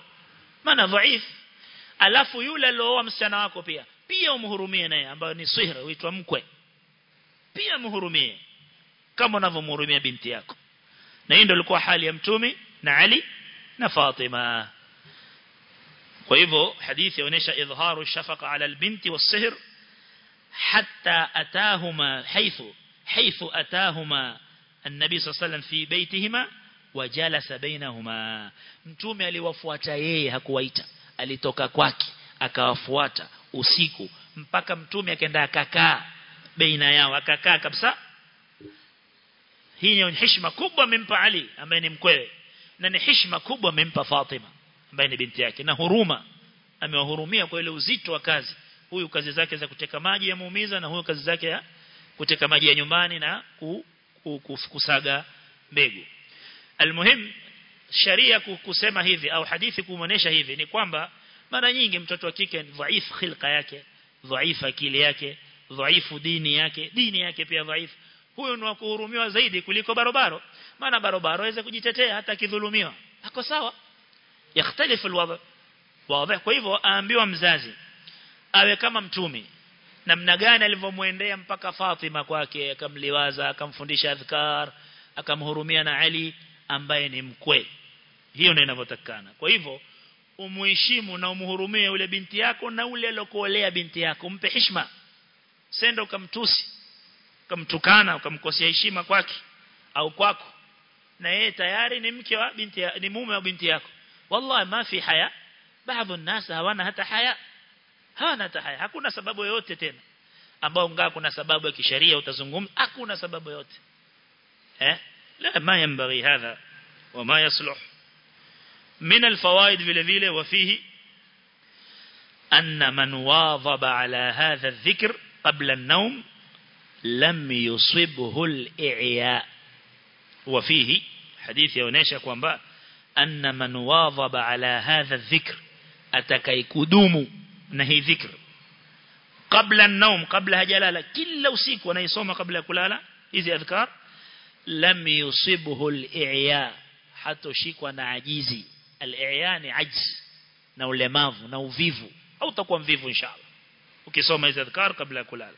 maana dhaifu. Alafu yule alooa msichana wako pia pia umhurumie naye ambayo ni sihra huitwa mkwe. Pia mhurumie kama unavyomhurumia binti yako. Na hii ndio ilikuwa hali ya mtume na Ali na Fatima. Kwa hivyo hadithi inaonyesha idharu shafaqa ala albinti wasihr hatta atahuma haythu haythu atahuma النبي صلى الله عليه وسلم في بيتهما وجلس بينهما mtume aliwafuata yeye hakuwaita alitoka kwake akawafuata usiku mpaka mtume akaenda akakaa baina yao akakaa kabisa hii ni heshima kubwa amempa Ali ambaye ni mkwewe na ni heshima kubwa amempa Fatima ambaye ni binti yake na huruma amewahurumia kwa ile uzito wa kazi huyu kazi zake za kuteka maji ya muumiza na huyu kazi zake ya kuteka maji ya nyumbani na ku, ku, ku, kusaga mbegu. Almuhim sharia kusema hivi au hadithi kumonesha hivi ni kwamba mara nyingi mtoto wa kike dhaifu khilqa yake dhaifu akili yake dhaifu dini yake dini yake pia dhaifu. Huyo ni wakuhurumiwa zaidi kuliko barobaro. Maana barobaro aweze kujitetea hata kidhulumiwa ako sawa? Yakhtalifu alwadh wazi kwa hivyo aambiwa mzazi awe kama mtumi namna gani alivyomwendea mpaka Fatima kwake akamliwaza akamfundisha adhkar akamhurumia na Ali ambaye ni mkwe hiyo ndio inavyotakana kwa hivyo umuheshimu na umhurumie ule binti yako na ule alokuolea binti yako umpe heshima senda ukamtusi ukamtukana ukamkosea heshima kwake au kwako na yeye tayari ni mke wa binti ya, ni mume wa binti yako wallahi ma fi haya baadhi الناس hawana hata haya Hawana hata haya hakuna sababu yoyote tena ambao ngaa kuna sababu ya kisheria utazungumza hakuna sababu yoyote eh la ma yanbaghi hadha wama yasluh من الفوائد vile vile وفيه أن من واظب على هذا الذكر قبل النوم لم يصبه الإعياء وفيه حديث يونيشا kwamba أن من واظب على هذا الذكر أتكيكدوم نهي ذكر قبل النوم قبل هجلالة كلا usiku anaisoma kabla ya kulala hizi adhkar lam yusibhu al-i'ya hatoshikwa na ajizi al-i'ya ni ajz na ulemavu na uvivu au utakuwa mvivu inshallah ukisoma hizi adhkar kabla ya kulala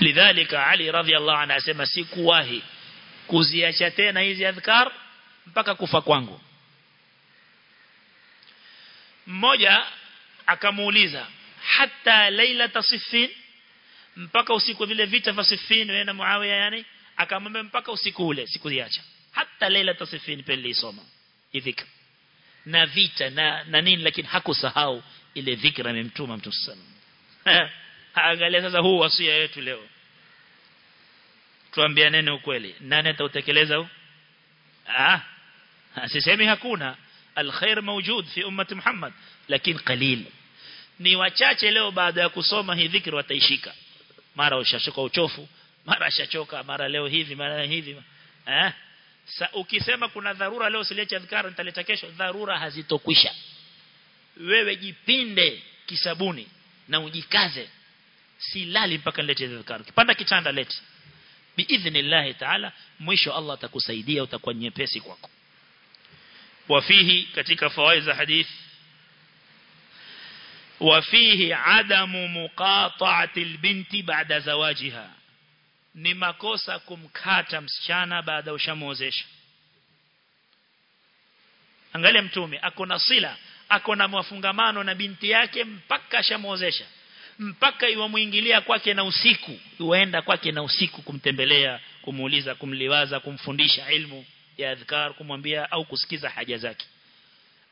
lidhalika Ali radhiallahu anhu asema sikuwahi kuziacha tena hizi adhkar mpaka kufa kwangu. Mmoja akamuuliza hata laila tasifin mpaka usiku vile vita vya sifin wewe na Muawiya yani akamwambia mpaka usiku ule sikuiacha hata laila tasifin pale isoma idhika na vita na, na nini lakini hakusahau ile dhikra amemtuma mtu sallallahu <laughs> angalia sasa huu wasia wetu leo tuambia nene ukweli. Nani atautekeleza huu ah sisemi hakuna. Alkhair mawjud fi ummati Muhammad lakini qalil. Ni wachache leo baada ya kusoma hii dhikri wataishika. Mara ushashuka uchofu mara ashachoka mara leo hivi mara hivi. Eh? Sa, ukisema kuna dharura leo siliacha adhkar nitaleta kesho. Dharura hazitokwisha. Wewe jipinde kisabuni na ujikaze. Silali mpaka nilete adhkar. Kipanda kitanda lete biidhnillahi ta'ala mwisho Allah atakusaidia utakuwa nyepesi kwako. Wafihi katika fawaid za hadith wafihi adamu muqata'ati albinti ba'da zawajiha. Ni makosa kumkata msichana baada ushamuozesha angalia mtume akona sila akona mafungamano na binti yake mpaka shamuozesha mpaka iwamuingilia kwake na usiku iwaenda kwake na usiku kumtembelea kumuuliza kumliwaza kumfundisha ilmu ya adhkar kumwambia au kusikiza haja zake.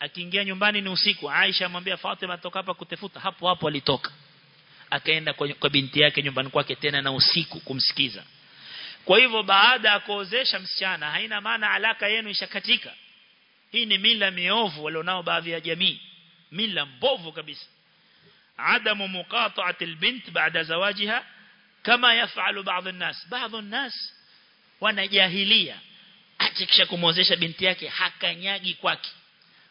Akiingia nyumbani ni usiku Aisha amwambia Fatima toka hapa kutefuta. Hapo hapo alitoka. Akaenda kwa, kwa binti yake nyumbani kwake tena na usiku kumsikiza. Kwa hivyo baada ya kuozesha msichana haina maana alaka yenu ishakatika. Hii ni mila miovu walionao baadhi ya jamii. Mila mbovu kabisa adamu muqata'ati albint baada zawajiha kama yafalu baadhi الناس baadhi الناس wanajahilia atikisha kumwozesha binti yake hakanyagi kwake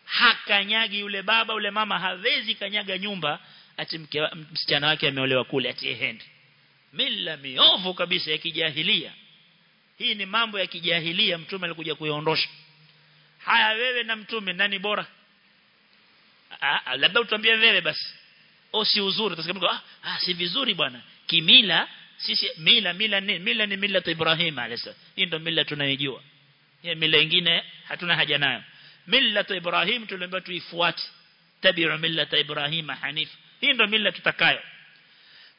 hakanyagi yule baba yule mama hawezi kanyaga nyumba ati mke msichana wake ameolewa kule ati ehende mila miovu kabisa ya kijahilia hii ni mambo ya kijahilia mtume alikuja kuiondosha haya wewe na mtume nani bora labda utuambie wewe basi au si uzuri tusikamka ah, ah si vizuri bwana. Kimila sisi mila mila ni mila ni mila ya Ibrahim alayhi hii ndio mila tunayojua ya mila nyingine hatuna haja nayo. Mila ya Ibrahim tuliambiwa tuifuate. Tabi'u mila Ibrahim hanif hii ndio mila tutakayo.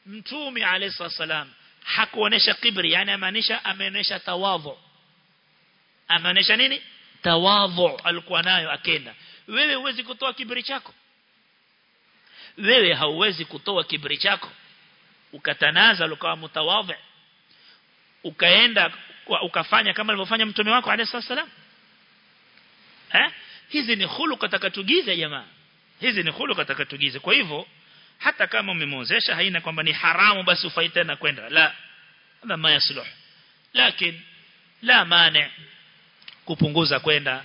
Mtume alayhi salam hakuonesha kibri yani amaanisha ameonesha tawadhu. Ameonesha nini? Tawadhu alikuwa nayo akenda. Wewe huwezi kutoa kibri chako wewe hauwezi kutoa kibri chako. Ukatanaza ukawa mutawadhi ukaenda ukafanya kama alivyofanya mtume wako alayhi salam eh? Hizi ni khuluq atakatugiza jamaa. Hizi ni khuluq atakatugiza. Kwa hivyo hata kama umemwozesha haina kwamba ni haramu basi ufai tena kwenda. La. Hada ma lakini la mane kupunguza kwenda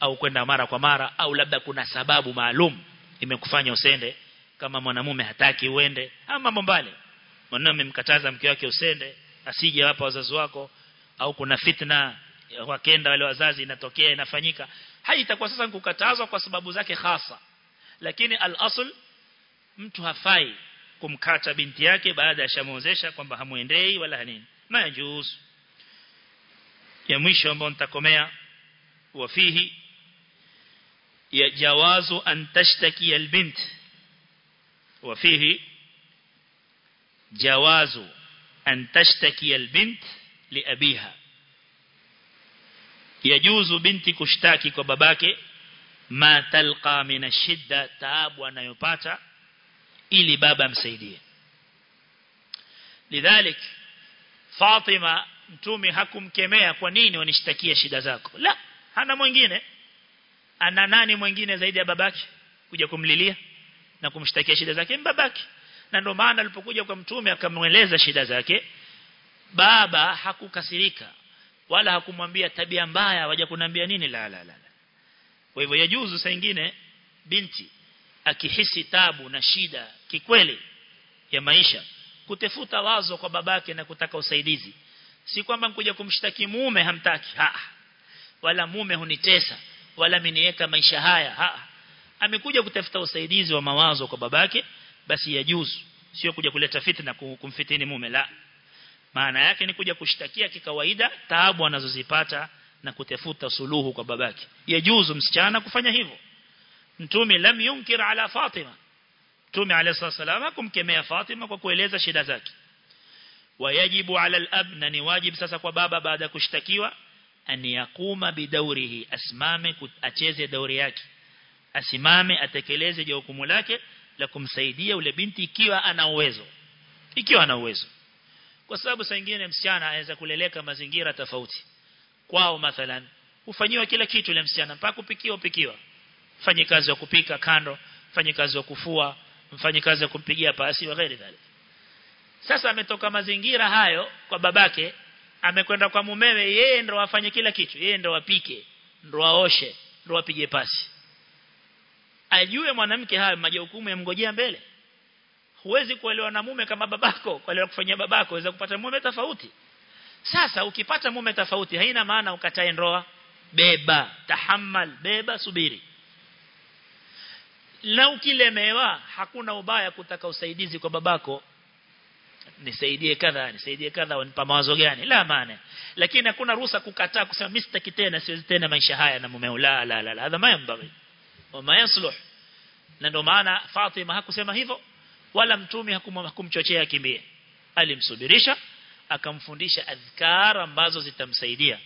au kwenda mara kwa mara au labda kuna sababu maalum imekufanya usende kama mwanamume hataki uende ama mambo mbali. Mwanamume mkataza mke wake usende asije hapa wazazi wako au kuna fitna wakenda wale wazazi inatokea inafanyika. Hai itakuwa sasa kukatazwa kwa sababu zake hasa. Lakini al-asl mtu hafai kumkata binti yake baada ya shamuozesha kwamba hamuendei wala nini majuzu ya mwisho ambao nitakomea wafihi ya jawazu an tashtaki albint jawazu an tashtaki albint liabiha yajuzu binti kushtaki kwa babake ma talqa min ashidda taabu anayopata ili baba amsaidie. Lidhalik Fatima mtume hakumkemea kwa nini wanishtakia shida zako. La hana mwingine. Ana nani mwingine zaidi ya babake kuja kumlilia na kumshtakia shida zake. Babake na ndio maana alipokuja kwa mtume akamweleza shida zake baba hakukasirika wala hakumwambia tabia mbaya waje kunambia nini? La la la kwa hivyo yajuzu saa nyingine binti akihisi tabu na shida kikweli ya maisha kutefuta wazo kwa babake na kutaka usaidizi. Si kwamba nkuja kumshtaki mume hamtaki. Ha wala mume hunitesa wala miniweka maisha haya. Ha amekuja kutafuta usaidizi wa mawazo kwa babake basi yajuzu. Sio kuja kuleta fitna kumfitini mume la. Maana yake ni kuja kushtakia kikawaida taabu anazozipata na kutafuta suluhu kwa babake. Yajuzu msichana kufanya hivyo. Mtume lam yunkir ala Fatima. Mtume alayhi salama kumkemea Fatima kwa kueleza shida zake. Wayajibu ala al-ab na ni wajib sasa kwa baba baada ya kushtakiwa an yakuma bidaurihi asmame acheze dauri yake asimame atekeleze jukumu lake la kumsaidia ule binti ikiwa ana uwezo. Ikiwa ana uwezo. Kwa sababu saa nyingine msichana anaweza kuleleka mazingira tofauti. Kwao mathalan ufanyiwa kila kitu ile msichana mpaka kupikiwa pikiwa fanye kazi ya kupika kando fanye kazi ya kufua mfanye kazi ya kumpigia pasi wa ghairi dhalik. Sasa ametoka mazingira hayo kwa babake amekwenda kwa mumewe yeye ndo afanye kila kitu. Yeye ndo apike ndo aoshe ndo apige pasi ajue mwanamke hayo majukumu yamngojea mbele. Huwezi kuelewa na mume kama babako kuelewa kufanyia babako waweza kupata mume tofauti. Sasa ukipata mume tofauti haina maana ukatae ndoa. Beba tahammal beba subiri. Na ukilemewa hakuna ubaya kutaka usaidizi kwa babako. Nisaidie kadha nisaidie kadha wanipa mawazo gani? La maana. Lakini hakuna ruhusa kukataa kusema mimi sitaki tena siwezi tena maisha haya na mume la la la hadha ma yambaghi wama yasluh na ndio maana Fatima hakusema hivyo wala mtume hakumchochea kimbie alimsubirisha akamfundisha adhkar ambazo zitamsaidia.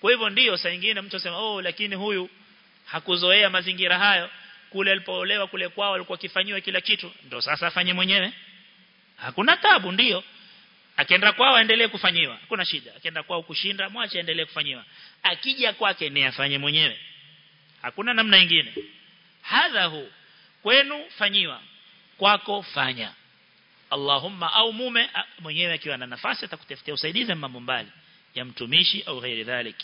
Kwa hivyo ndiyo saa nyingine mtu asema oh lakini huyu hakuzoea mazingira hayo. Kule alipoolewa kule kwao alikuwa kifanywa kila kitu. Ndio sasa afanye mwenyewe. Hakuna tabu ndiyo akienda kwao aendelee kufanyiwa. Hakuna shida. Akienda kwao kushinda mwache aendelee kufanyiwa. Akija kwake ni afanye mwenyewe hakuna namna nyingine. Hadha hu kwenu fanyiwa kwako fanya. Allahumma au mume mwenyewe akiwa na nafasi atakutafutia usaidizi mambo mbali ya mtumishi au ghairi dhalik.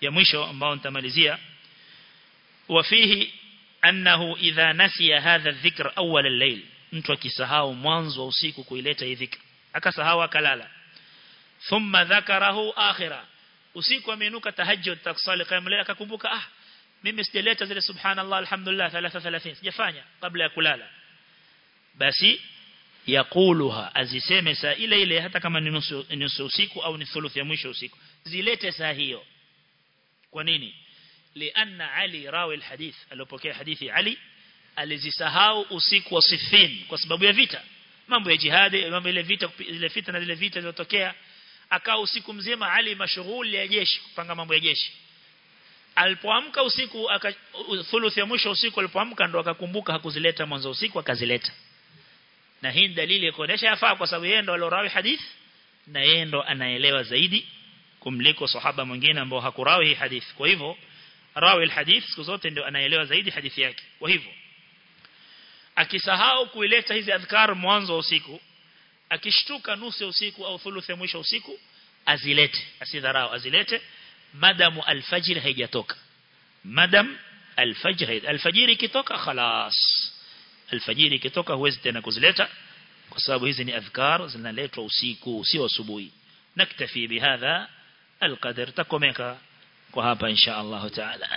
Ya mwisho ambao nitamalizia wafihi annahu idha nasiya hadha dhikr awwal al-layl. Mtu akisahau mwanzo wa usiku kuileta hii dhikr akasahau akalala. Thumma dhakarahu akhira. Usiku ameinuka tahajjud taksali qiyam akakumbuka ah mimi sijaleta zile subhanallah alhamdulillah 33 sijafanya kabla ya kulala. Basi yakuluha aziseme saa ile ile hata kama ni nusu, nusu usiku au ni thuluthi ya mwisho usiku zilete saa hiyo. Kwa nini? Lianna ali rawi alhadith alipokea hadithi ali alizisahau usiku wa sifin kwa sababu ya vita. Mambo ya jihadi mambo ile vita ile fita na zile vita zilizotokea. Akaa usiku mzima ali mashughuli ya jeshi kupanga mambo alipoamka usiku thuluthi ya mwisho usiku alipoamka ndo akakumbuka hakuzileta mwanzo usiku akazileta. Na hii dalili ikoonesha yafaa kwa sababu yeye ndo alorawi hadith na yeye ndo anaelewa zaidi kumliko sahaba mwingine ambao hakurawi hii hadith kwa hivyo rawi alhadith siku zote ndio anaelewa zaidi hadithi yake. Kwa hivyo akisahau kuileta hizi adhkar mwanzo wa usiku akishtuka nusu usiku au thuluthi ya mwisho usiku azilete asidharau azilete madamu alfajiri haijatoka madam alfajiri alfajiri kitoka khalas alfajiri kitoka huwezi tena kuzileta kwa sababu hizi ni adhkar zinaletwa usiku sio asubuhi. naktafi bihadha alqadar takomeka kwa hapa insha Allah taala